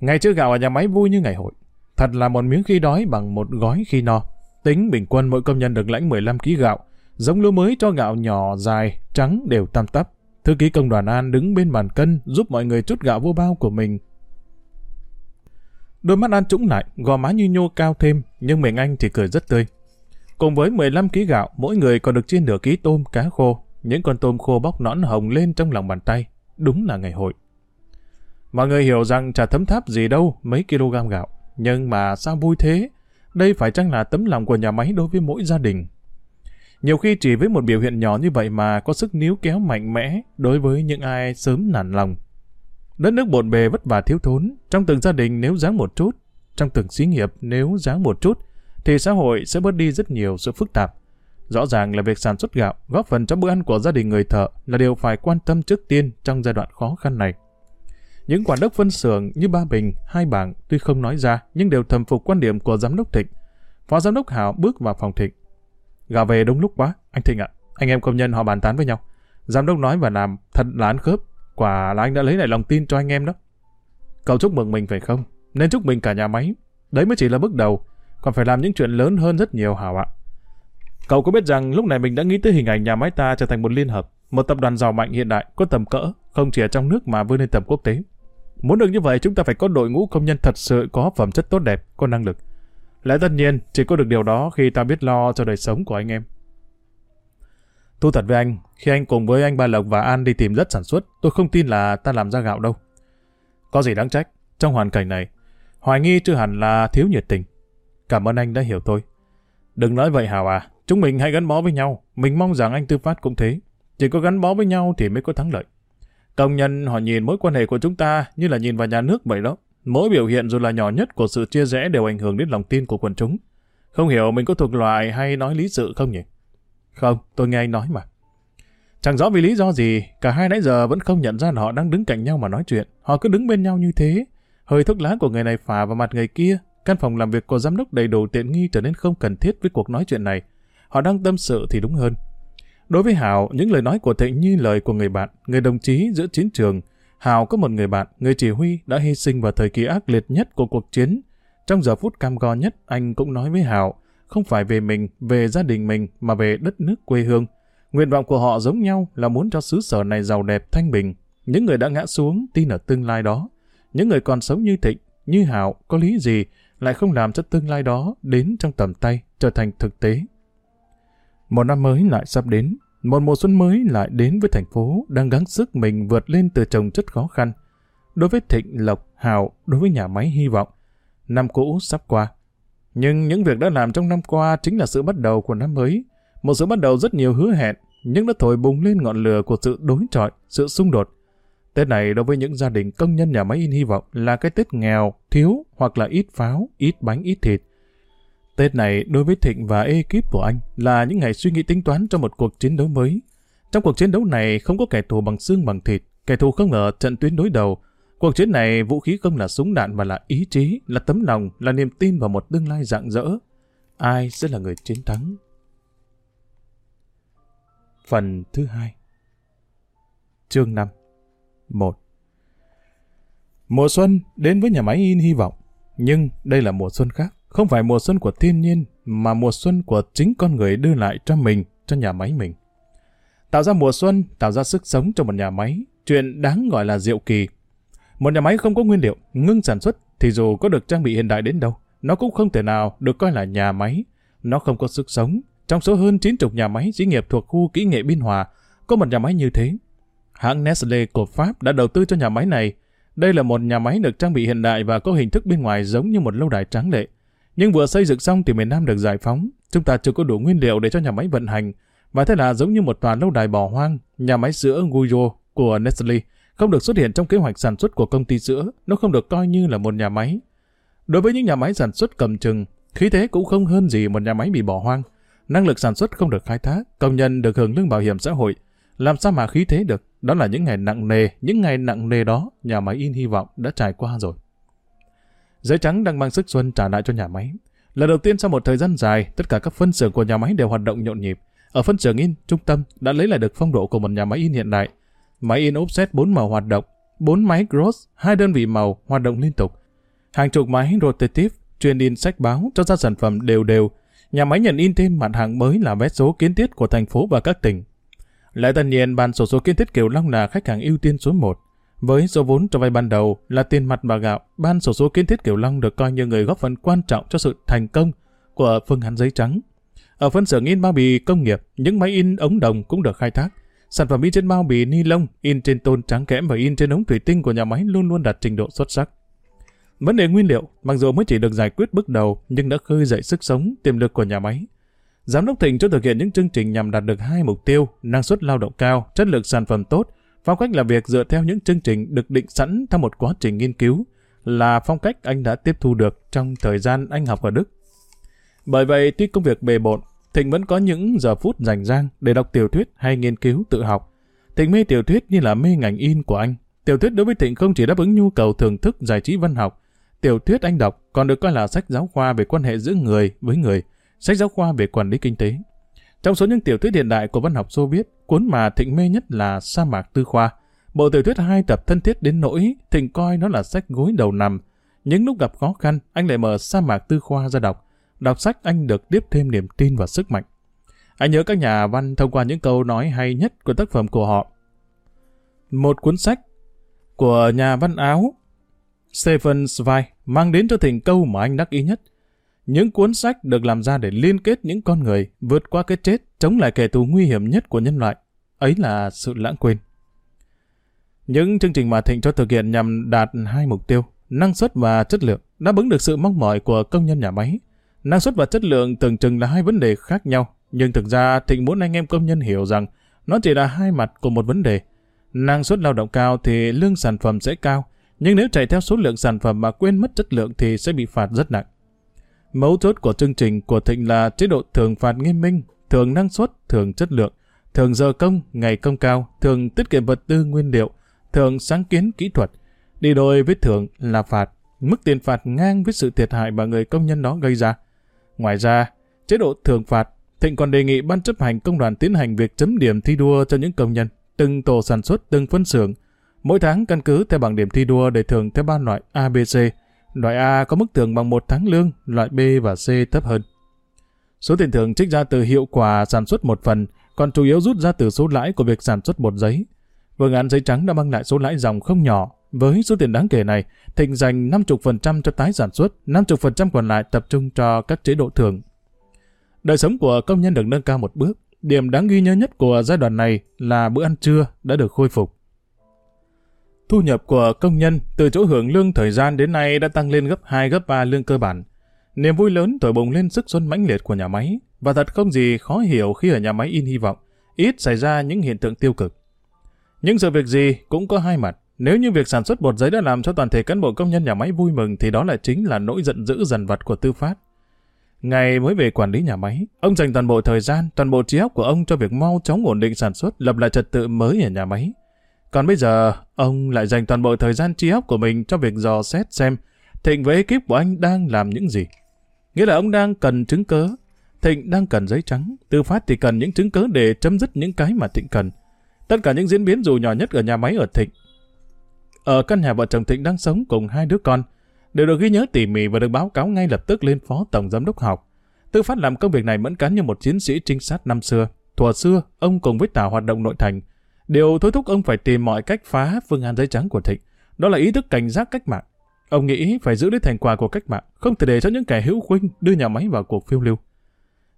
Ngày trước gạo ở nhà máy vui như ngày hội. Thật là một miếng khi đói bằng một gói khi no. Tính bình quân mỗi công nhân được lãnh 15 kg gạo. Giống lúa mới cho gạo nhỏ, dài, trắng đều tam tắp. Thư ký công đoàn An đứng bên bàn cân giúp mọi người chút gạo vô bao của mình. Đôi mắt An trũng lại, gò má như nhô cao thêm, nhưng mình anh thì cười rất tươi. Cùng với 15 kg gạo, mỗi người còn được chia nửa ký tôm, cá khô. Những con tôm khô bóc nõn hồng lên trong lòng bàn tay. Đúng là ngày hội. Mọi người hiểu rằng chả thấm tháp gì đâu mấy kg gạo. Nhưng mà sao vui thế? Đây phải chăng là tấm lòng của nhà máy đối với mỗi gia đình? Nhiều khi chỉ với một biểu hiện nhỏ như vậy mà có sức níu kéo mạnh mẽ đối với những ai sớm nản lòng. Đất nước bộn bề vất vả thiếu thốn, trong từng gia đình nếu dáng một chút, trong từng xí nghiệp nếu dáng một chút, thì xã hội sẽ bớt đi rất nhiều sự phức tạp. Rõ ràng là việc sản xuất gạo, góp phần cho bữa ăn của gia đình người thợ là điều phải quan tâm trước tiên trong giai đoạn khó khăn này. Những quản đốc phân xưởng như Ba Bình, Hai Bảng tuy không nói ra nhưng đều thầm phục quan điểm của giám đốc Thịnh. Phó giám đốc Hảo bước vào phòng Thịnh. Gà về đúng lúc quá, anh Thịnh ạ. Anh em công nhân họ bàn tán với nhau. Giám đốc nói và làm thật là ăn khớp. Quả là anh đã lấy lại lòng tin cho anh em đó. Cậu chúc mừng mình phải không? Nên chúc mừng cả nhà máy. Đấy mới chỉ là bước đầu. Còn phải làm những chuyện lớn hơn rất nhiều Hảo ạ. Cậu có biết rằng lúc này mình đã nghĩ tới hình ảnh nhà máy ta trở thành một liên hợp, một tập đoàn giàu mạnh hiện đại có tầm cỡ, không chỉ ở trong nước mà vươn lên tầm quốc tế. Muốn được như vậy chúng ta phải có đội ngũ công nhân thật sự có phẩm chất tốt đẹp, có năng lực. Lẽ tất nhiên, chỉ có được điều đó khi ta biết lo cho đời sống của anh em. Thu thật với anh, khi anh cùng với anh Ba Lộc và An đi tìm đất sản xuất, tôi không tin là ta làm ra gạo đâu. Có gì đáng trách, trong hoàn cảnh này, hoài nghi chưa hẳn là thiếu nhiệt tình. Cảm ơn anh đã hiểu tôi. Đừng nói vậy Hào à, chúng mình hãy gắn bó với nhau, mình mong rằng anh Tư Phát cũng thế. Chỉ có gắn bó với nhau thì mới có thắng lợi. Công nhân họ nhìn mối quan hệ của chúng ta như là nhìn vào nhà nước vậy đó. Mỗi biểu hiện dù là nhỏ nhất của sự chia rẽ đều ảnh hưởng đến lòng tin của quần chúng. Không hiểu mình có thuộc loại hay nói lý sự không nhỉ? Không, tôi nghe anh nói mà. Chẳng rõ vì lý do gì, cả hai nãy giờ vẫn không nhận ra họ đang đứng cạnh nhau mà nói chuyện. Họ cứ đứng bên nhau như thế. Hơi thuốc lá của người này phả vào mặt người kia. Căn phòng làm việc của giám đốc đầy đủ tiện nghi trở nên không cần thiết với cuộc nói chuyện này. Họ đang tâm sự thì đúng hơn. Đối với Hào những lời nói của Thịnh như lời của người bạn, người đồng chí giữa chiến trường. Hào có một người bạn, người chỉ huy đã hy sinh vào thời kỳ ác liệt nhất của cuộc chiến. Trong giờ phút cam go nhất, anh cũng nói với Hào không phải về mình, về gia đình mình, mà về đất nước quê hương. Nguyện vọng của họ giống nhau là muốn cho xứ sở này giàu đẹp thanh bình. Những người đã ngã xuống tin ở tương lai đó. Những người còn sống như Thịnh, như Hảo, có lý gì lại không làm cho tương lai đó đến trong tầm tay, trở thành thực tế. Một năm mới lại sắp đến, một mùa xuân mới lại đến với thành phố đang gắng sức mình vượt lên từ trồng chất khó khăn. Đối với Thịnh, Lộc, Hào, đối với nhà máy hy vọng, năm cũ sắp qua. Nhưng những việc đã làm trong năm qua chính là sự bắt đầu của năm mới. Một sự bắt đầu rất nhiều hứa hẹn, nhưng đã thổi bùng lên ngọn lửa của sự đối chọi, sự xung đột. Tết này đối với những gia đình công nhân nhà máy in hy vọng là cái Tết nghèo, thiếu hoặc là ít pháo, ít bánh, ít thịt. Tết này đối với Thịnh và ekip của anh là những ngày suy nghĩ tính toán cho một cuộc chiến đấu mới. Trong cuộc chiến đấu này không có kẻ thù bằng xương bằng thịt, kẻ thù không ở trận tuyến đối đầu. Cuộc chiến này vũ khí không là súng đạn mà là ý chí, là tấm lòng, là niềm tin vào một tương lai rạng rỡ. Ai sẽ là người chiến thắng? Phần thứ hai Chương 5 1 Mùa xuân đến với nhà máy in hy vọng, nhưng đây là mùa xuân khác. Không phải mùa xuân của thiên nhiên, mà mùa xuân của chính con người đưa lại cho mình, cho nhà máy mình. tạo ra mùa xuân, tạo ra sức sống cho một nhà máy, chuyện đáng gọi là diệu kỳ. Một nhà máy không có nguyên liệu, ngưng sản xuất thì dù có được trang bị hiện đại đến đâu, nó cũng không thể nào được coi là nhà máy. Nó không có sức sống. Trong số hơn 90 nhà máy xí nghiệp thuộc khu kỹ nghệ Biên Hòa, có một nhà máy như thế. Hãng Nestle của Pháp đã đầu tư cho nhà máy này. Đây là một nhà máy được trang bị hiện đại và có hình thức bên ngoài giống như một lâu đài tráng lệ. Nhưng vừa xây dựng xong thì miền Nam được giải phóng. Chúng ta chưa có đủ nguyên liệu để cho nhà máy vận hành. Và thế là giống như một tòa lâu đài bỏ hoang, nhà máy sữa Guyo của Nestle không được xuất hiện trong kế hoạch sản xuất của công ty sữa, nó không được coi như là một nhà máy. Đối với những nhà máy sản xuất cầm chừng, khí thế cũng không hơn gì một nhà máy bị bỏ hoang. Năng lực sản xuất không được khai thác, công nhân được hưởng lương bảo hiểm xã hội. Làm sao mà khí thế được? Đó là những ngày nặng nề, những ngày nặng nề đó, nhà máy in hy vọng đã trải qua rồi. Giấy trắng đang mang sức xuân trả lại cho nhà máy. Lần đầu tiên sau một thời gian dài, tất cả các phân xưởng của nhà máy đều hoạt động nhộn nhịp. Ở phân xưởng in, trung tâm đã lấy lại được phong độ của một nhà máy in hiện đại. Máy in offset 4 màu hoạt động, 4 máy gross hai đơn vị màu hoạt động liên tục. Hàng chục máy rotative chuyên in sách báo cho ra sản phẩm đều đều. Nhà máy nhận in thêm mặt hàng mới là vé số kiến thiết của thành phố và các tỉnh. Lại tất nhiên, ban sổ số kiến thiết Kiều Long là khách hàng ưu tiên số 1. Với số vốn cho vay ban đầu là tiền mặt và gạo, ban sổ số kiến thiết Kiều Long được coi như người góp phần quan trọng cho sự thành công của phương án giấy trắng. Ở phân xưởng in bao bì công nghiệp, những máy in ống đồng cũng được khai thác. Sản phẩm in trên bao bì ni lông, in trên tôn trắng kẽm và in trên ống thủy tinh của nhà máy luôn luôn đạt trình độ xuất sắc. Vấn đề nguyên liệu, mặc dù mới chỉ được giải quyết bước đầu, nhưng đã khơi dậy sức sống, tiềm lực của nhà máy. Giám đốc Thịnh cho thực hiện những chương trình nhằm đạt được hai mục tiêu, năng suất lao động cao, chất lượng sản phẩm tốt, phong cách làm việc dựa theo những chương trình được định sẵn theo một quá trình nghiên cứu, là phong cách anh đã tiếp thu được trong thời gian anh học ở Đức. Bởi vậy, tuy công việc bề bộn, Thịnh vẫn có những giờ phút rảnh rang để đọc tiểu thuyết hay nghiên cứu tự học. Thịnh mê tiểu thuyết như là mê ngành in của anh. Tiểu thuyết đối với Thịnh không chỉ đáp ứng nhu cầu thưởng thức giải trí văn học, tiểu thuyết anh đọc còn được coi là sách giáo khoa về quan hệ giữa người với người, sách giáo khoa về quản lý kinh tế. Trong số những tiểu thuyết hiện đại của văn học Xô Viết, cuốn mà Thịnh mê nhất là Sa mạc Tư Khoa. Bộ tiểu thuyết hai tập thân thiết đến nỗi Thịnh coi nó là sách gối đầu nằm. Những lúc gặp khó khăn, anh lại mở Sa mạc Tư Khoa ra đọc. Đọc sách anh được tiếp thêm niềm tin và sức mạnh. Anh nhớ các nhà văn thông qua những câu nói hay nhất của tác phẩm của họ. Một cuốn sách của nhà văn Áo Stephen Zweig mang đến cho Thịnh câu mà anh đắc ý nhất. Những cuốn sách được làm ra để liên kết những con người vượt qua cái chết, chống lại kẻ thù nguy hiểm nhất của nhân loại. Ấy là sự lãng quên. Những chương trình mà Thịnh cho thực hiện nhằm đạt hai mục tiêu, năng suất và chất lượng, đã bứng được sự mong mỏi của công nhân nhà máy. Năng suất và chất lượng tưởng chừng là hai vấn đề khác nhau, nhưng thực ra Thịnh muốn anh em công nhân hiểu rằng nó chỉ là hai mặt của một vấn đề. Năng suất lao động cao thì lương sản phẩm sẽ cao, nhưng nếu chạy theo số lượng sản phẩm mà quên mất chất lượng thì sẽ bị phạt rất nặng. Mấu chốt của chương trình của Thịnh là chế độ thường phạt nghiêm minh, thường năng suất, thường chất lượng, thường giờ công, ngày công cao, thường tiết kiệm vật tư nguyên liệu, thường sáng kiến kỹ thuật. Đi đôi với thưởng là phạt, mức tiền phạt ngang với sự thiệt hại mà người công nhân đó gây ra. Ngoài ra, chế độ thường phạt, Thịnh còn đề nghị ban chấp hành công đoàn tiến hành việc chấm điểm thi đua cho những công nhân, từng tổ sản xuất, từng phân xưởng, Mỗi tháng căn cứ theo bảng điểm thi đua để thưởng theo ba loại A, B, C. Loại A có mức thưởng bằng một tháng lương, loại B và C thấp hơn. Số tiền thưởng trích ra từ hiệu quả sản xuất một phần, còn chủ yếu rút ra từ số lãi của việc sản xuất bột giấy. Phương án giấy trắng đã mang lại số lãi dòng không nhỏ. Với số tiền đáng kể này, Thịnh dành 50% cho tái sản xuất, 50% còn lại tập trung cho các chế độ thưởng. Đời sống của công nhân được nâng cao một bước. Điểm đáng ghi nhớ nhất của giai đoạn này là bữa ăn trưa đã được khôi phục. Thu nhập của công nhân từ chỗ hưởng lương thời gian đến nay đã tăng lên gấp 2 gấp 3 lương cơ bản. Niềm vui lớn thổi bùng lên sức xuân mãnh liệt của nhà máy và thật không gì khó hiểu khi ở nhà máy in hy vọng ít xảy ra những hiện tượng tiêu cực. Nhưng sự việc gì cũng có hai mặt. Nếu như việc sản xuất bột giấy đã làm cho toàn thể cán bộ công nhân nhà máy vui mừng thì đó lại chính là nỗi giận dữ dần vặt của Tư Phát. Ngày mới về quản lý nhà máy, ông dành toàn bộ thời gian, toàn bộ trí óc của ông cho việc mau chóng ổn định sản xuất, lập lại trật tự mới ở nhà máy. Còn bây giờ, ông lại dành toàn bộ thời gian trí óc của mình cho việc dò xét xem Thịnh với ekip của anh đang làm những gì. Nghĩa là ông đang cần chứng cớ, Thịnh đang cần giấy trắng, Tư Phát thì cần những chứng cớ để chấm dứt những cái mà Thịnh cần. Tất cả những diễn biến dù nhỏ nhất ở nhà máy ở Thịnh. Ở căn nhà vợ chồng Thịnh đang sống cùng hai đứa con, đều được ghi nhớ tỉ mỉ và được báo cáo ngay lập tức lên phó tổng giám đốc học. Tư Phát làm công việc này mẫn cán như một chiến sĩ trinh sát năm xưa. thuở xưa, ông cùng với Tào hoạt động nội thành. Điều thôi thúc ông phải tìm mọi cách phá phương án giấy trắng của Thịnh. Đó là ý thức cảnh giác cách mạng. Ông nghĩ phải giữ lấy thành quả của cách mạng, không thể để cho những kẻ hữu khuynh đưa nhà máy vào cuộc phiêu lưu.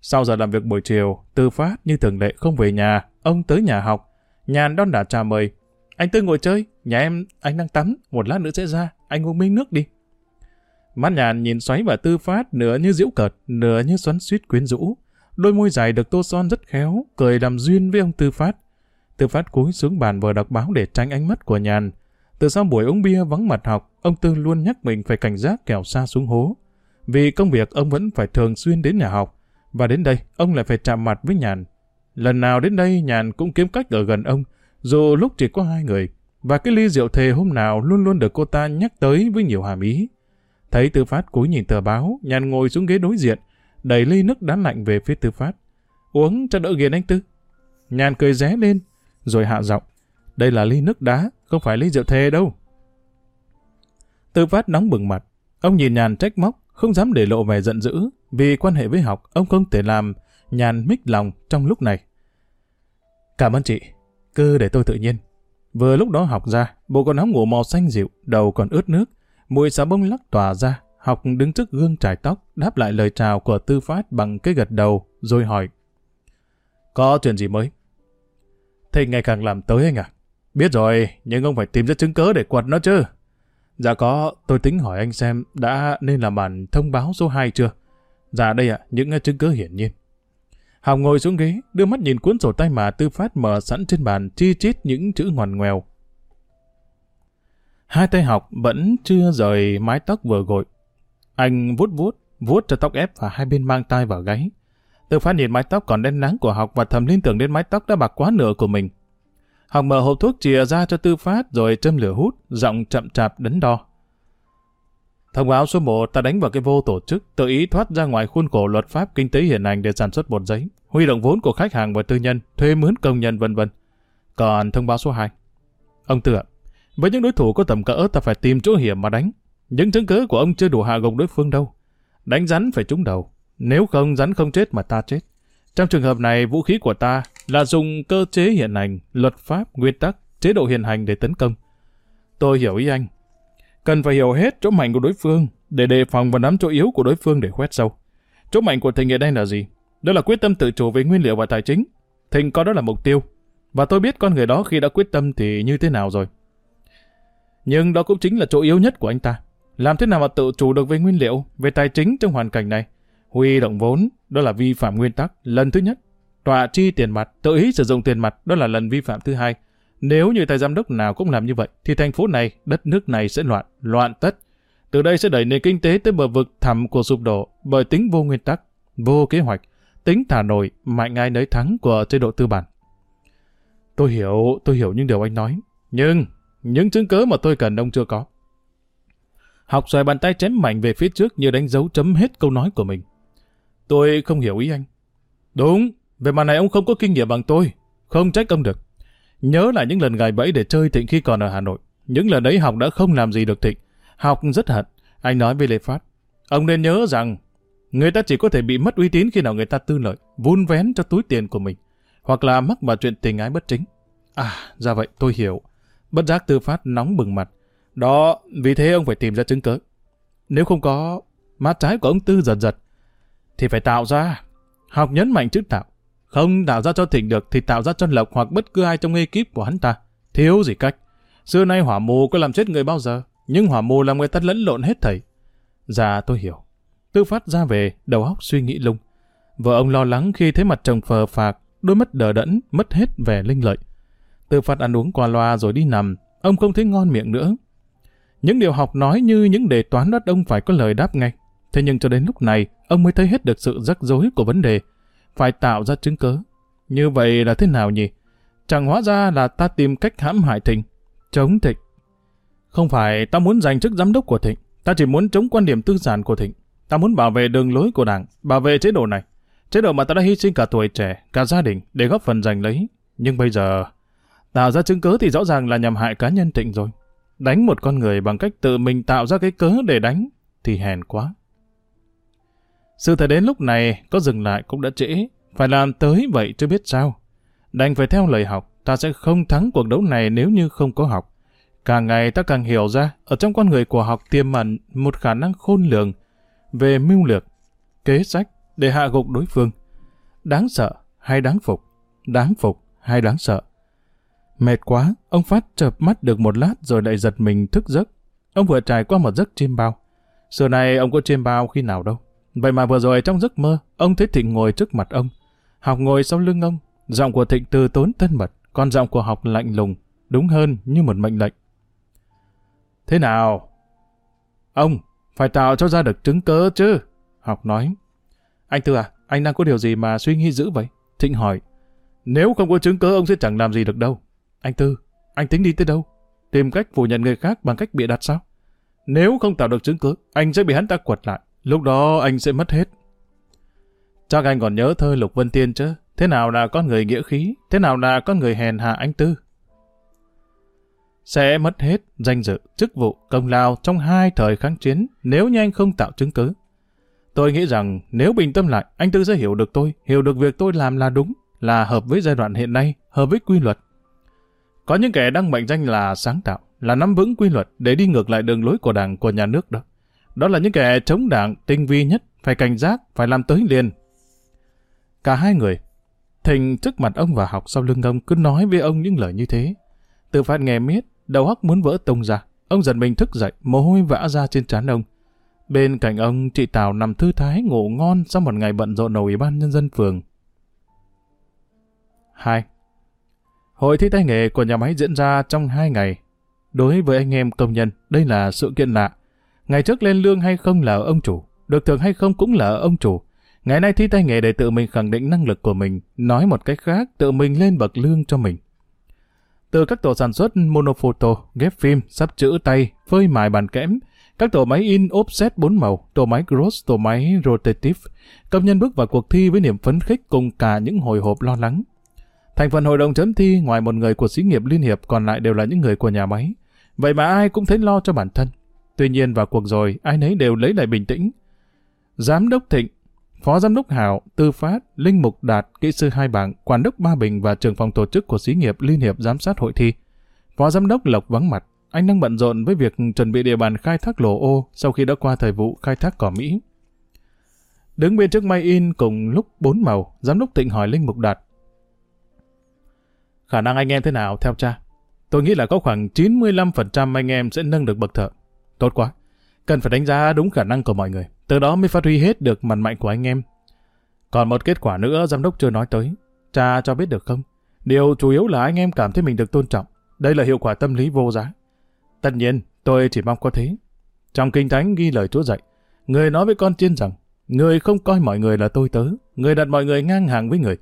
Sau giờ làm việc buổi chiều, Tư Phát như thường lệ không về nhà, ông tới nhà học. Nhàn đón đả trà mời. Anh Tư ngồi chơi, nhà em, anh đang tắm, một lát nữa sẽ ra, anh uống miếng nước đi. Mắt nhàn nhìn xoáy vào Tư Phát nửa như diễu cợt, nửa như xoắn suýt quyến rũ. Đôi môi dài được tô son rất khéo, cười làm duyên với ông Tư Phát. Tư Phát cúi xuống bàn vừa đọc báo để tránh ánh mắt của nhàn. Từ sau buổi uống bia vắng mặt học, ông Tư luôn nhắc mình phải cảnh giác kẻo xa xuống hố. Vì công việc ông vẫn phải thường xuyên đến nhà học, và đến đây ông lại phải chạm mặt với Nhàn. Lần nào đến đây Nhàn cũng kiếm cách ở gần ông, dù lúc chỉ có hai người. Và cái ly rượu thề hôm nào luôn luôn được cô ta nhắc tới với nhiều hàm ý. Thấy Tư Phát cúi nhìn tờ báo, Nhàn ngồi xuống ghế đối diện, đẩy ly nước đá lạnh về phía Tư Phát. Uống cho đỡ ghiền anh Tư. Nhàn cười ré lên, rồi hạ giọng. Đây là ly nước đá, không phải ly rượu thề đâu. Tư Phát nóng bừng mặt. Ông nhìn Nhàn trách móc, không dám để lộ vẻ giận dữ, vì quan hệ với học, ông không thể làm Nhàn mít lòng trong lúc này. Cảm ơn chị, cứ để tôi tự nhiên. Vừa lúc đó học ra, bộ quần áo ngủ màu xanh dịu, đầu còn ướt nước, mùi xà bông lắc tỏa ra, học đứng trước gương trải tóc, đáp lại lời chào của tư phát bằng cái gật đầu, rồi hỏi. Có chuyện gì mới? Thì ngày càng làm tới anh à? Biết rồi, nhưng ông phải tìm ra chứng cớ để quật nó chứ. Dạ có, tôi tính hỏi anh xem đã nên làm bản thông báo số 2 chưa? Dạ đây ạ, những chứng cứ hiển nhiên. Hồng ngồi xuống ghế, đưa mắt nhìn cuốn sổ tay mà tư phát mở sẵn trên bàn chi chít những chữ ngoằn ngoèo. Hai tay học vẫn chưa rời mái tóc vừa gội. Anh vuốt vuốt, vuốt cho tóc ép và hai bên mang tay vào gáy. Tư phát nhìn mái tóc còn đen nắng của học và thầm liên tưởng đến mái tóc đã bạc quá nửa của mình. Học mở hộp thuốc chìa ra cho tư phát rồi châm lửa hút, giọng chậm chạp đấn đo. Thông báo số 1 ta đánh vào cái vô tổ chức, tự ý thoát ra ngoài khuôn khổ luật pháp kinh tế hiện hành để sản xuất bột giấy, huy động vốn của khách hàng và tư nhân, thuê mướn công nhân vân vân. Còn thông báo số 2. Ông Tư ạ, với những đối thủ có tầm cỡ ta phải tìm chỗ hiểm mà đánh. Những chứng cứ của ông chưa đủ hạ gục đối phương đâu. Đánh rắn phải trúng đầu. Nếu không rắn không chết mà ta chết. Trong trường hợp này, vũ khí của ta là dùng cơ chế hiện hành, luật pháp, nguyên tắc, chế độ hiện hành để tấn công. Tôi hiểu ý anh, Cần phải hiểu hết chỗ mạnh của đối phương để đề phòng và nắm chỗ yếu của đối phương để khoét sâu. Chỗ mạnh của Thịnh ở đây là gì? Đó là quyết tâm tự chủ về nguyên liệu và tài chính. Thịnh có đó là mục tiêu. Và tôi biết con người đó khi đã quyết tâm thì như thế nào rồi. Nhưng đó cũng chính là chỗ yếu nhất của anh ta. Làm thế nào mà tự chủ được về nguyên liệu, về tài chính trong hoàn cảnh này? Huy động vốn, đó là vi phạm nguyên tắc, lần thứ nhất. Tọa chi tiền mặt, tự ý sử dụng tiền mặt, đó là lần vi phạm thứ hai. Nếu như tài giám đốc nào cũng làm như vậy, thì thành phố này, đất nước này sẽ loạn, loạn tất. Từ đây sẽ đẩy nền kinh tế tới bờ vực thẳm của sụp đổ bởi tính vô nguyên tắc, vô kế hoạch, tính thả nổi, mạnh ai nấy thắng của chế độ tư bản. Tôi hiểu, tôi hiểu những điều anh nói. Nhưng, những chứng cứ mà tôi cần ông chưa có. Học xoài bàn tay chém mạnh về phía trước như đánh dấu chấm hết câu nói của mình. Tôi không hiểu ý anh. Đúng, về mặt này ông không có kinh nghiệm bằng tôi. Không trách ông được. Nhớ lại những lần gài bẫy để chơi Thịnh khi còn ở Hà Nội. Những lần đấy học đã không làm gì được Thịnh. Học rất hận. Anh nói với Lê Phát. Ông nên nhớ rằng người ta chỉ có thể bị mất uy tín khi nào người ta tư lợi, vun vén cho túi tiền của mình. Hoặc là mắc vào chuyện tình ái bất chính. À, ra vậy, tôi hiểu. Bất giác tư phát nóng bừng mặt. Đó, vì thế ông phải tìm ra chứng cớ. Nếu không có, mắt trái của ông Tư giật giật, thì phải tạo ra. Học nhấn mạnh chữ tạo. Không tạo ra cho Thịnh được thì tạo ra cho Lộc hoặc bất cứ ai trong ekip của hắn ta. Thiếu gì cách. Xưa nay hỏa mù có làm chết người bao giờ, nhưng hỏa mù làm người ta lẫn lộn hết thầy. Dạ tôi hiểu. Tư phát ra về, đầu óc suy nghĩ lung. Vợ ông lo lắng khi thấy mặt chồng phờ phạc, đôi mắt đờ đẫn, mất hết vẻ linh lợi. Tư phát ăn uống qua loa rồi đi nằm, ông không thấy ngon miệng nữa. Những điều học nói như những đề toán đất ông phải có lời đáp ngay. Thế nhưng cho đến lúc này, ông mới thấy hết được sự rắc rối của vấn đề phải tạo ra chứng cớ. Như vậy là thế nào nhỉ? Chẳng hóa ra là ta tìm cách hãm hại Thịnh, chống Thịnh. Không phải ta muốn giành chức giám đốc của Thịnh, ta chỉ muốn chống quan điểm tư sản của Thịnh. Ta muốn bảo vệ đường lối của đảng, bảo vệ chế độ này. Chế độ mà ta đã hy sinh cả tuổi trẻ, cả gia đình để góp phần giành lấy. Nhưng bây giờ, tạo ra chứng cớ thì rõ ràng là nhằm hại cá nhân Thịnh rồi. Đánh một con người bằng cách tự mình tạo ra cái cớ để đánh thì hèn quá. Sự thể đến lúc này có dừng lại cũng đã trễ, Phải làm tới vậy chứ biết sao. Đành phải theo lời học, ta sẽ không thắng cuộc đấu này nếu như không có học. Càng ngày ta càng hiểu ra, ở trong con người của học tiềm ẩn một khả năng khôn lường về mưu lược, kế sách để hạ gục đối phương. Đáng sợ hay đáng phục? Đáng phục hay đáng sợ? Mệt quá, ông Phát chợp mắt được một lát rồi lại giật mình thức giấc. Ông vừa trải qua một giấc chiêm bao. Xưa này ông có chiêm bao khi nào đâu. Vậy mà vừa rồi trong giấc mơ, ông thấy Thịnh ngồi trước mặt ông. Học ngồi sau lưng ông. Giọng của Thịnh từ tốn thân mật, còn giọng của học lạnh lùng, đúng hơn như một mệnh lệnh. Thế nào? Ông, phải tạo cho ra được chứng cớ chứ. Học nói. Anh Tư à, anh đang có điều gì mà suy nghĩ dữ vậy? Thịnh hỏi. Nếu không có chứng cớ ông sẽ chẳng làm gì được đâu. Anh Tư, anh tính đi tới đâu? Tìm cách phủ nhận người khác bằng cách bịa đặt sao? Nếu không tạo được chứng cứ, anh sẽ bị hắn ta quật lại. Lúc đó anh sẽ mất hết. Chắc anh còn nhớ thơ Lục Vân Tiên chứ? Thế nào là con người nghĩa khí? Thế nào là con người hèn hạ anh Tư? Sẽ mất hết danh dự, chức vụ, công lao trong hai thời kháng chiến nếu như anh không tạo chứng cứ. Tôi nghĩ rằng nếu bình tâm lại, anh Tư sẽ hiểu được tôi, hiểu được việc tôi làm là đúng, là hợp với giai đoạn hiện nay, hợp với quy luật. Có những kẻ đang mệnh danh là sáng tạo, là nắm vững quy luật để đi ngược lại đường lối của đảng của nhà nước đó. Đó là những kẻ chống đảng tinh vi nhất, phải cảnh giác, phải làm tới liền. Cả hai người, thình trước mặt ông và học sau lưng ông cứ nói với ông những lời như thế. Từ phát nghe miết, đầu óc muốn vỡ tung ra. Ông dần mình thức dậy, mồ hôi vã ra trên trán ông. Bên cạnh ông, chị Tào nằm thư thái ngủ ngon sau một ngày bận rộn ở Ủy ban Nhân dân phường. 2. Hội thi tay nghề của nhà máy diễn ra trong 2 ngày. Đối với anh em công nhân, đây là sự kiện lạ. Ngày trước lên lương hay không là ông chủ, được thưởng hay không cũng là ông chủ. Ngày nay thi tay nghề để tự mình khẳng định năng lực của mình, nói một cách khác, tự mình lên bậc lương cho mình. Từ các tổ sản xuất monophoto, ghép phim, sắp chữ tay, phơi mài bàn kẽm, các tổ máy in offset 4 màu, tổ máy cross, tổ máy rotative, công nhân bước vào cuộc thi với niềm phấn khích cùng cả những hồi hộp lo lắng. Thành phần hội đồng chấm thi ngoài một người của xí nghiệp liên hiệp còn lại đều là những người của nhà máy. Vậy mà ai cũng thấy lo cho bản thân. Tuy nhiên vào cuộc rồi, ai nấy đều lấy lại bình tĩnh. Giám đốc Thịnh, Phó Giám đốc Hảo, Tư Phát, Linh Mục Đạt, Kỹ sư Hai Bảng, Quản đốc Ba Bình và trưởng phòng tổ chức của xí nghiệp Liên hiệp giám sát hội thi. Phó Giám đốc Lộc vắng mặt, anh đang bận rộn với việc chuẩn bị địa bàn khai thác lỗ ô sau khi đã qua thời vụ khai thác cỏ Mỹ. Đứng bên trước máy in cùng lúc bốn màu, Giám đốc Thịnh hỏi Linh Mục Đạt. Khả năng anh em thế nào theo cha? Tôi nghĩ là có khoảng 95% anh em sẽ nâng được bậc thợ. Tốt quá. Cần phải đánh giá đúng khả năng của mọi người. Từ đó mới phát huy hết được mặt mạnh của anh em. Còn một kết quả nữa giám đốc chưa nói tới. Cha cho biết được không? Điều chủ yếu là anh em cảm thấy mình được tôn trọng. Đây là hiệu quả tâm lý vô giá. Tất nhiên, tôi chỉ mong có thế. Trong kinh thánh ghi lời Chúa dạy, người nói với con chiên rằng, người không coi mọi người là tôi tớ, người đặt mọi người ngang hàng với người.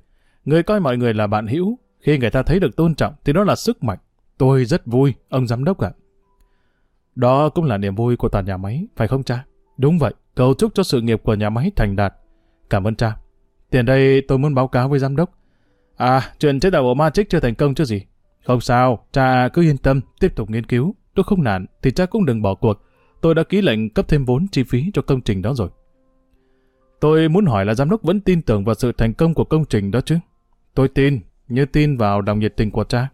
Người coi mọi người là bạn hữu, khi người ta thấy được tôn trọng thì đó là sức mạnh. Tôi rất vui, ông giám đốc ạ. Đó cũng là niềm vui của toàn nhà máy, phải không cha? Đúng vậy, cầu chúc cho sự nghiệp của nhà máy thành đạt. Cảm ơn cha. Tiền đây tôi muốn báo cáo với giám đốc. À, chuyện chế tạo bộ Magic chưa thành công chứ gì. Không sao, cha cứ yên tâm, tiếp tục nghiên cứu. Tôi không nản, thì cha cũng đừng bỏ cuộc. Tôi đã ký lệnh cấp thêm vốn chi phí cho công trình đó rồi. Tôi muốn hỏi là giám đốc vẫn tin tưởng vào sự thành công của công trình đó chứ? Tôi tin, như tin vào lòng nhiệt tình của cha.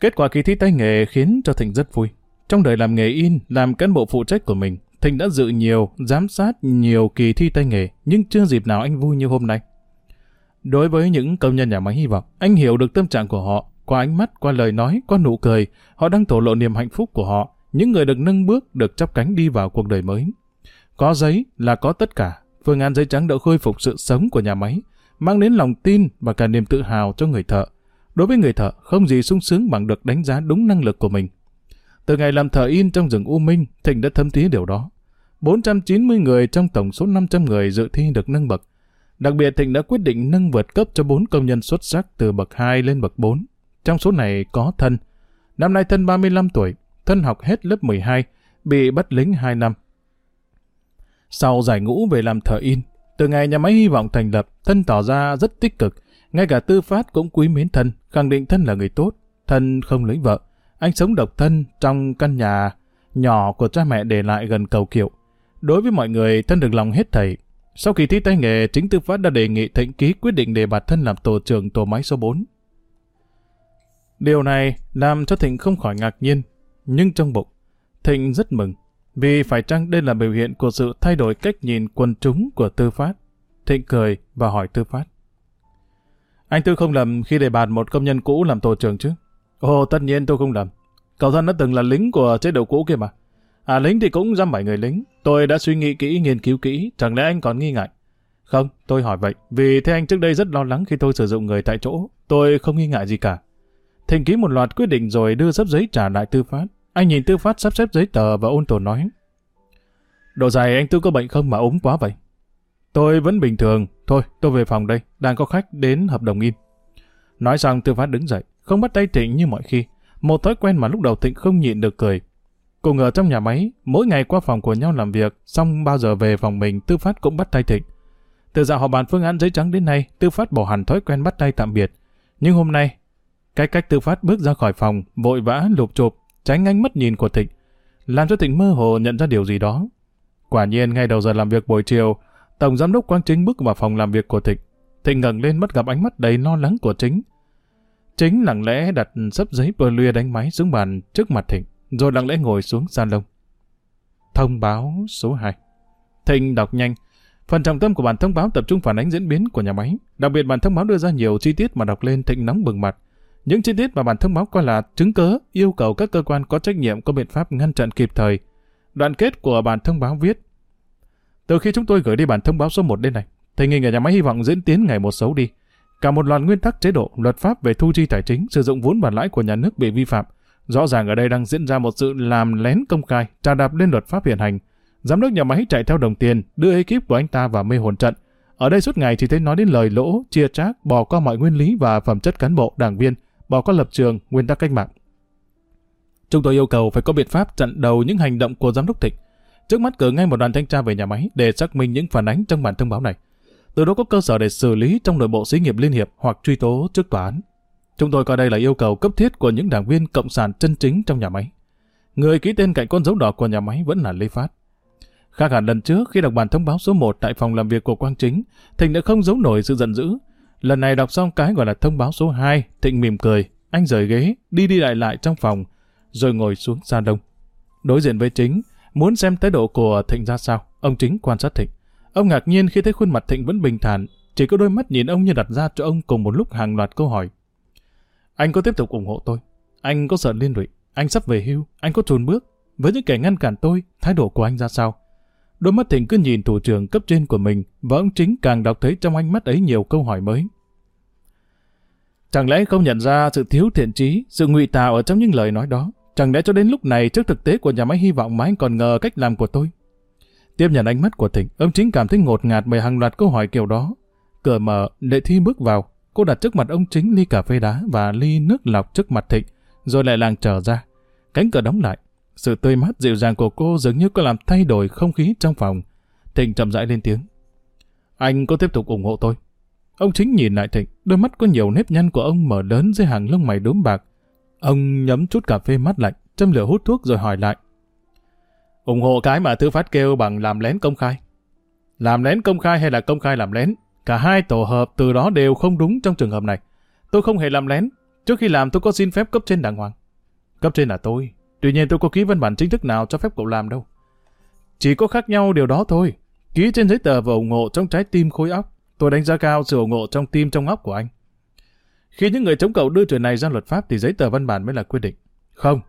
Kết quả kỳ thi tay nghề khiến cho Thịnh rất vui. Trong đời làm nghề in, làm cán bộ phụ trách của mình, Thịnh đã dự nhiều, giám sát nhiều kỳ thi tay nghề, nhưng chưa dịp nào anh vui như hôm nay. Đối với những công nhân nhà máy hy vọng, anh hiểu được tâm trạng của họ, qua ánh mắt, qua lời nói, qua nụ cười, họ đang thổ lộ niềm hạnh phúc của họ, những người được nâng bước, được chắp cánh đi vào cuộc đời mới. Có giấy là có tất cả, phương án giấy trắng đã khôi phục sự sống của nhà máy, mang đến lòng tin và cả niềm tự hào cho người thợ. Đối với người thợ, không gì sung sướng bằng được đánh giá đúng năng lực của mình. Từ ngày làm thợ in trong rừng U Minh, Thịnh đã thâm tí điều đó. 490 người trong tổng số 500 người dự thi được nâng bậc. Đặc biệt Thịnh đã quyết định nâng vượt cấp cho 4 công nhân xuất sắc từ bậc 2 lên bậc 4. Trong số này có Thân. Năm nay Thân 35 tuổi, Thân học hết lớp 12, bị bắt lính 2 năm. Sau giải ngũ về làm thợ in, từ ngày nhà máy hy vọng thành lập, Thân tỏ ra rất tích cực, ngay cả tư phát cũng quý mến Thân, khẳng định Thân là người tốt, Thân không lấy vợ. Anh sống độc thân trong căn nhà nhỏ của cha mẹ để lại gần cầu kiệu. Đối với mọi người, Thân được lòng hết thầy. Sau kỳ thi tay nghề, chính tư phát đã đề nghị Thịnh ký quyết định để bản thân làm tổ trưởng tổ máy số 4. Điều này làm cho Thịnh không khỏi ngạc nhiên, nhưng trong bụng, Thịnh rất mừng, vì phải chăng đây là biểu hiện của sự thay đổi cách nhìn quần chúng của tư phát. Thịnh cười và hỏi tư phát. Anh Tư không lầm khi đề bạt một công nhân cũ làm tổ trưởng chứ? Ồ, tất nhiên tôi không lầm. Cậu thân đã từng là lính của chế độ cũ kia mà. À lính thì cũng dăm bảy người lính. Tôi đã suy nghĩ kỹ, nghiên cứu kỹ, chẳng lẽ anh còn nghi ngại? Không, tôi hỏi vậy, vì thế anh trước đây rất lo lắng khi tôi sử dụng người tại chỗ. Tôi không nghi ngại gì cả. Thịnh ký một loạt quyết định rồi đưa sắp giấy trả lại tư phát. Anh nhìn tư phát sắp xếp giấy tờ và ôn tồn nói. Độ dài anh Tư có bệnh không mà ốm quá vậy? Tôi vẫn bình thường. Thôi, tôi về phòng đây. Đang có khách đến hợp đồng in. Nói xong tư phát đứng dậy, không bắt tay Trịnh như mọi khi. Một thói quen mà lúc đầu Thịnh không nhịn được cười. Cùng ở trong nhà máy, mỗi ngày qua phòng của nhau làm việc, xong bao giờ về phòng mình, Tư Phát cũng bắt tay Thịnh. Từ dạo họ bàn phương án giấy trắng đến nay, Tư Phát bỏ hẳn thói quen bắt tay tạm biệt. Nhưng hôm nay, cái cách Tư Phát bước ra khỏi phòng, vội vã lụp chụp, tránh ánh mắt nhìn của Thịnh, làm cho Thịnh mơ hồ nhận ra điều gì đó. Quả nhiên, ngay đầu giờ làm việc buổi chiều, Tổng Giám đốc Quang Chính bước vào phòng làm việc của Thịnh. Thịnh ngẩng lên mất gặp ánh mắt đầy lo lắng của Chính. Chính lặng lẽ đặt sấp giấy bơ lưa đánh máy xuống bàn trước mặt Thịnh, rồi lặng lẽ ngồi xuống salon. lông. Thông báo số 2 Thịnh đọc nhanh. Phần trọng tâm của bản thông báo tập trung phản ánh diễn biến của nhà máy. Đặc biệt bản thông báo đưa ra nhiều chi tiết mà đọc lên Thịnh nóng bừng mặt. Những chi tiết mà bản thông báo coi là chứng cớ yêu cầu các cơ quan có trách nhiệm có biện pháp ngăn chặn kịp thời. Đoạn kết của bản thông báo viết Từ khi chúng tôi gửi đi bản thông báo số 1 đến này, tình hình ở nhà máy hy vọng diễn tiến ngày một xấu đi. Cả một loạt nguyên tắc chế độ, luật pháp về thu chi tài chính, sử dụng vốn và lãi của nhà nước bị vi phạm. Rõ ràng ở đây đang diễn ra một sự làm lén công khai, trà đạp lên luật pháp hiện hành. Giám đốc nhà máy chạy theo đồng tiền, đưa ekip của anh ta vào mê hồn trận. Ở đây suốt ngày chỉ thấy nói đến lời lỗ, chia trác, bỏ qua mọi nguyên lý và phẩm chất cán bộ, đảng viên, bỏ qua lập trường, nguyên tắc cách mạng. Chúng tôi yêu cầu phải có biện pháp chặn đầu những hành động của giám đốc Thịnh. Trước mắt cử ngay một đoàn thanh tra về nhà máy để xác minh những phản ánh trong bản thông báo này từ đó có cơ sở để xử lý trong nội bộ xí nghiệp liên hiệp hoặc truy tố trước tòa án. Chúng tôi coi đây là yêu cầu cấp thiết của những đảng viên cộng sản chân chính trong nhà máy. Người ký tên cạnh con dấu đỏ của nhà máy vẫn là Lê Phát. Khác hẳn lần trước khi đọc bản thông báo số 1 tại phòng làm việc của Quang Chính, Thịnh đã không giấu nổi sự giận dữ. Lần này đọc xong cái gọi là thông báo số 2, Thịnh mỉm cười, anh rời ghế, đi đi lại lại trong phòng, rồi ngồi xuống xa đông. Đối diện với Chính, muốn xem thái độ của Thịnh ra sao, ông Chính quan sát Thịnh. Ông ngạc nhiên khi thấy khuôn mặt Thịnh vẫn bình thản, chỉ có đôi mắt nhìn ông như đặt ra cho ông cùng một lúc hàng loạt câu hỏi. Anh có tiếp tục ủng hộ tôi? Anh có sợ liên lụy? Anh sắp về hưu? Anh có trùn bước? Với những kẻ ngăn cản tôi, thái độ của anh ra sao? Đôi mắt Thịnh cứ nhìn thủ trưởng cấp trên của mình và ông chính càng đọc thấy trong ánh mắt ấy nhiều câu hỏi mới. Chẳng lẽ không nhận ra sự thiếu thiện trí, sự ngụy tạo ở trong những lời nói đó? Chẳng lẽ cho đến lúc này trước thực tế của nhà máy hy vọng mà anh còn ngờ cách làm của tôi? Tiếp nhận ánh mắt của Thịnh, ông chính cảm thấy ngột ngạt bởi hàng loạt câu hỏi kiểu đó. Cửa mở, Lệ Thi bước vào. Cô đặt trước mặt ông chính ly cà phê đá và ly nước lọc trước mặt Thịnh, rồi lại làng trở ra. Cánh cửa đóng lại. Sự tươi mát dịu dàng của cô dường như có làm thay đổi không khí trong phòng. Thịnh chậm rãi lên tiếng. Anh có tiếp tục ủng hộ tôi? Ông chính nhìn lại Thịnh, đôi mắt có nhiều nếp nhăn của ông mở lớn dưới hàng lông mày đốm bạc. Ông nhấm chút cà phê mát lạnh, châm lửa hút thuốc rồi hỏi lại ủng hộ cái mà Tư Phát kêu bằng làm lén công khai. Làm lén công khai hay là công khai làm lén, cả hai tổ hợp từ đó đều không đúng trong trường hợp này. Tôi không hề làm lén, trước khi làm tôi có xin phép cấp trên đàng hoàng. Cấp trên là tôi, tuy nhiên tôi có ký văn bản chính thức nào cho phép cậu làm đâu. Chỉ có khác nhau điều đó thôi. Ký trên giấy tờ và ủng hộ trong trái tim khối óc, tôi đánh giá cao sự ủng hộ trong tim trong óc của anh. Khi những người chống cậu đưa chuyện này ra luật pháp thì giấy tờ văn bản mới là quyết định. Không,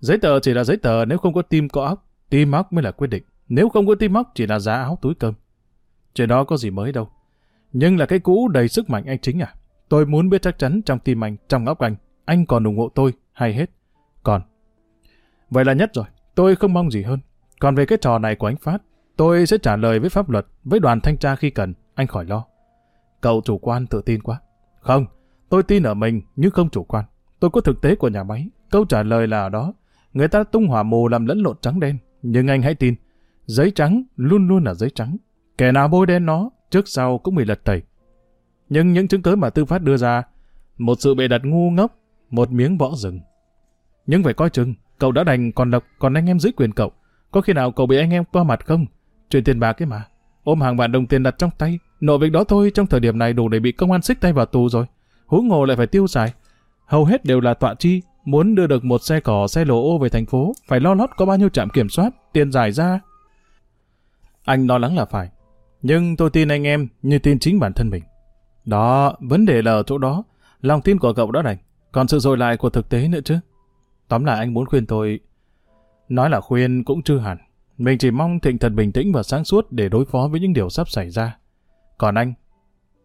giấy tờ chỉ là giấy tờ nếu không có tim có óc. Tim móc mới là quyết định. Nếu không có tim móc chỉ là giá áo túi cơm. Chuyện đó có gì mới đâu. Nhưng là cái cũ đầy sức mạnh anh chính à? Tôi muốn biết chắc chắn trong tim anh, trong óc anh, anh còn ủng hộ tôi hay hết? Còn. Vậy là nhất rồi. Tôi không mong gì hơn. Còn về cái trò này của anh Phát, tôi sẽ trả lời với pháp luật, với đoàn thanh tra khi cần. Anh khỏi lo. Cậu chủ quan tự tin quá. Không, tôi tin ở mình nhưng không chủ quan. Tôi có thực tế của nhà máy. Câu trả lời là ở đó. Người ta tung hỏa mù làm lẫn lộn trắng đen. Nhưng anh hãy tin, giấy trắng luôn luôn là giấy trắng. Kẻ nào bôi đen nó, trước sau cũng bị lật tẩy. Nhưng những chứng cứ mà tư phát đưa ra, một sự bề đặt ngu ngốc, một miếng võ rừng. Nhưng phải coi chừng, cậu đã đành còn độc, còn anh em dưới quyền cậu. Có khi nào cậu bị anh em qua mặt không? Chuyện tiền bạc ấy mà. ôm hàng vạn đồng tiền đặt trong tay. Nội việc đó thôi trong thời điểm này đủ để bị công an xích tay vào tù rồi. Hú ngộ lại phải tiêu xài. Hầu hết đều là tọa chi, muốn đưa được một xe cỏ xe lỗ ô về thành phố, phải lo lót có bao nhiêu trạm kiểm soát, tiền giải ra. Anh lo lắng là phải. Nhưng tôi tin anh em như tin chính bản thân mình. Đó, vấn đề là ở chỗ đó. Lòng tin của cậu đã đành. Còn sự dội lại của thực tế nữa chứ. Tóm lại anh muốn khuyên tôi... Nói là khuyên cũng chưa hẳn. Mình chỉ mong Thịnh thật bình tĩnh và sáng suốt để đối phó với những điều sắp xảy ra. Còn anh,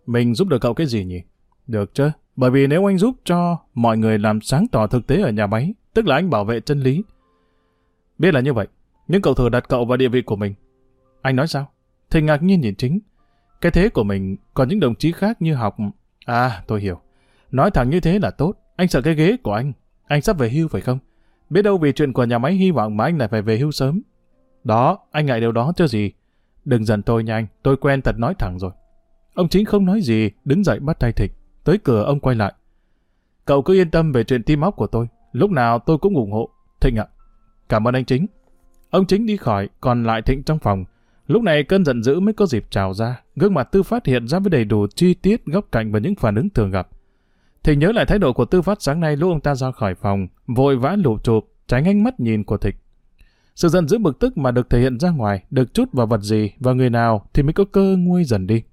mình giúp được cậu cái gì nhỉ? Được chứ? Bởi vì nếu anh giúp cho mọi người làm sáng tỏ thực tế ở nhà máy, tức là anh bảo vệ chân lý. Biết là như vậy, nhưng cậu thử đặt cậu vào địa vị của mình. Anh nói sao? Thịnh ngạc nhiên nhìn chính. Cái thế của mình còn những đồng chí khác như học... À, tôi hiểu. Nói thẳng như thế là tốt. Anh sợ cái ghế của anh. Anh sắp về hưu phải không? Biết đâu vì chuyện của nhà máy hy vọng mà anh lại phải về hưu sớm. Đó, anh ngại điều đó chứ gì. Đừng giận tôi nha anh, tôi quen thật nói thẳng rồi. Ông chính không nói gì, đứng dậy bắt tay Thịnh. Tới cửa ông quay lại. Cậu cứ yên tâm về chuyện tim óc của tôi. Lúc nào tôi cũng ủng hộ. Thịnh ạ. Cảm ơn anh chính. Ông chính đi khỏi, còn lại Thịnh trong phòng. Lúc này cơn giận dữ mới có dịp trào ra. Gương mặt Tư Phát hiện ra với đầy đủ chi tiết, góc cạnh và những phản ứng thường gặp. Thịnh nhớ lại thái độ của Tư Phát sáng nay lúc ông ta ra khỏi phòng, vội vã lụp chụp, tránh ánh mắt nhìn của Thịnh. Sự giận dữ bực tức mà được thể hiện ra ngoài, được chút vào vật gì và người nào thì mới có cơ nguôi dần đi.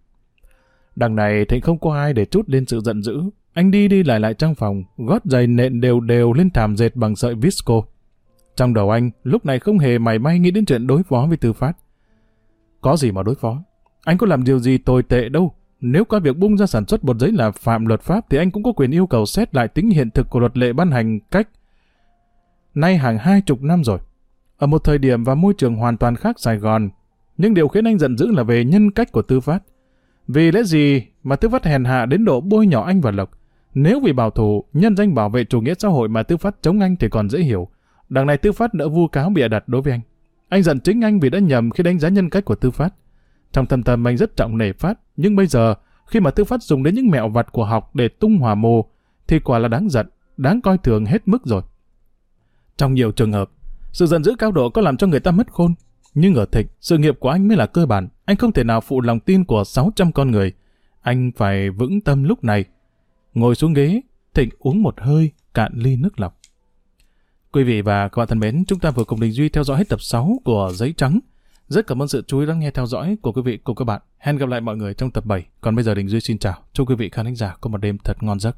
Đằng này Thịnh không có ai để chút lên sự giận dữ. Anh đi đi lại lại trong phòng, gót giày nện đều đều lên thảm dệt bằng sợi visco. Trong đầu anh, lúc này không hề mảy may nghĩ đến chuyện đối phó với Tư Phát. Có gì mà đối phó? Anh có làm điều gì tồi tệ đâu. Nếu có việc bung ra sản xuất bột giấy là phạm luật pháp thì anh cũng có quyền yêu cầu xét lại tính hiện thực của luật lệ ban hành cách nay hàng hai chục năm rồi. Ở một thời điểm và môi trường hoàn toàn khác Sài Gòn, nhưng điều khiến anh giận dữ là về nhân cách của Tư Phát. Vì lẽ gì mà Tư Phát hèn hạ đến độ bôi nhỏ anh và Lộc? Nếu vì bảo thủ, nhân danh bảo vệ chủ nghĩa xã hội mà Tư Phát chống anh thì còn dễ hiểu. Đằng này Tư Phát đỡ vu cáo bịa đặt đối với anh. Anh giận chính anh vì đã nhầm khi đánh giá nhân cách của Tư Phát. Trong thâm tâm anh rất trọng nể Phát, nhưng bây giờ, khi mà Tư Phát dùng đến những mẹo vặt của học để tung hòa mồ, thì quả là đáng giận, đáng coi thường hết mức rồi. Trong nhiều trường hợp, sự giận dữ cao độ có làm cho người ta mất khôn. Nhưng ở Thịnh, sự nghiệp của anh mới là cơ bản. Anh không thể nào phụ lòng tin của 600 con người. Anh phải vững tâm lúc này. Ngồi xuống ghế, Thịnh uống một hơi, cạn ly nước lọc. Quý vị và các bạn thân mến, chúng ta vừa cùng Đình Duy theo dõi hết tập 6 của Giấy Trắng. Rất cảm ơn sự chú ý lắng nghe theo dõi của quý vị cùng các bạn. Hẹn gặp lại mọi người trong tập 7. Còn bây giờ Đình Duy xin chào. Chúc quý vị khán giả có một đêm thật ngon giấc.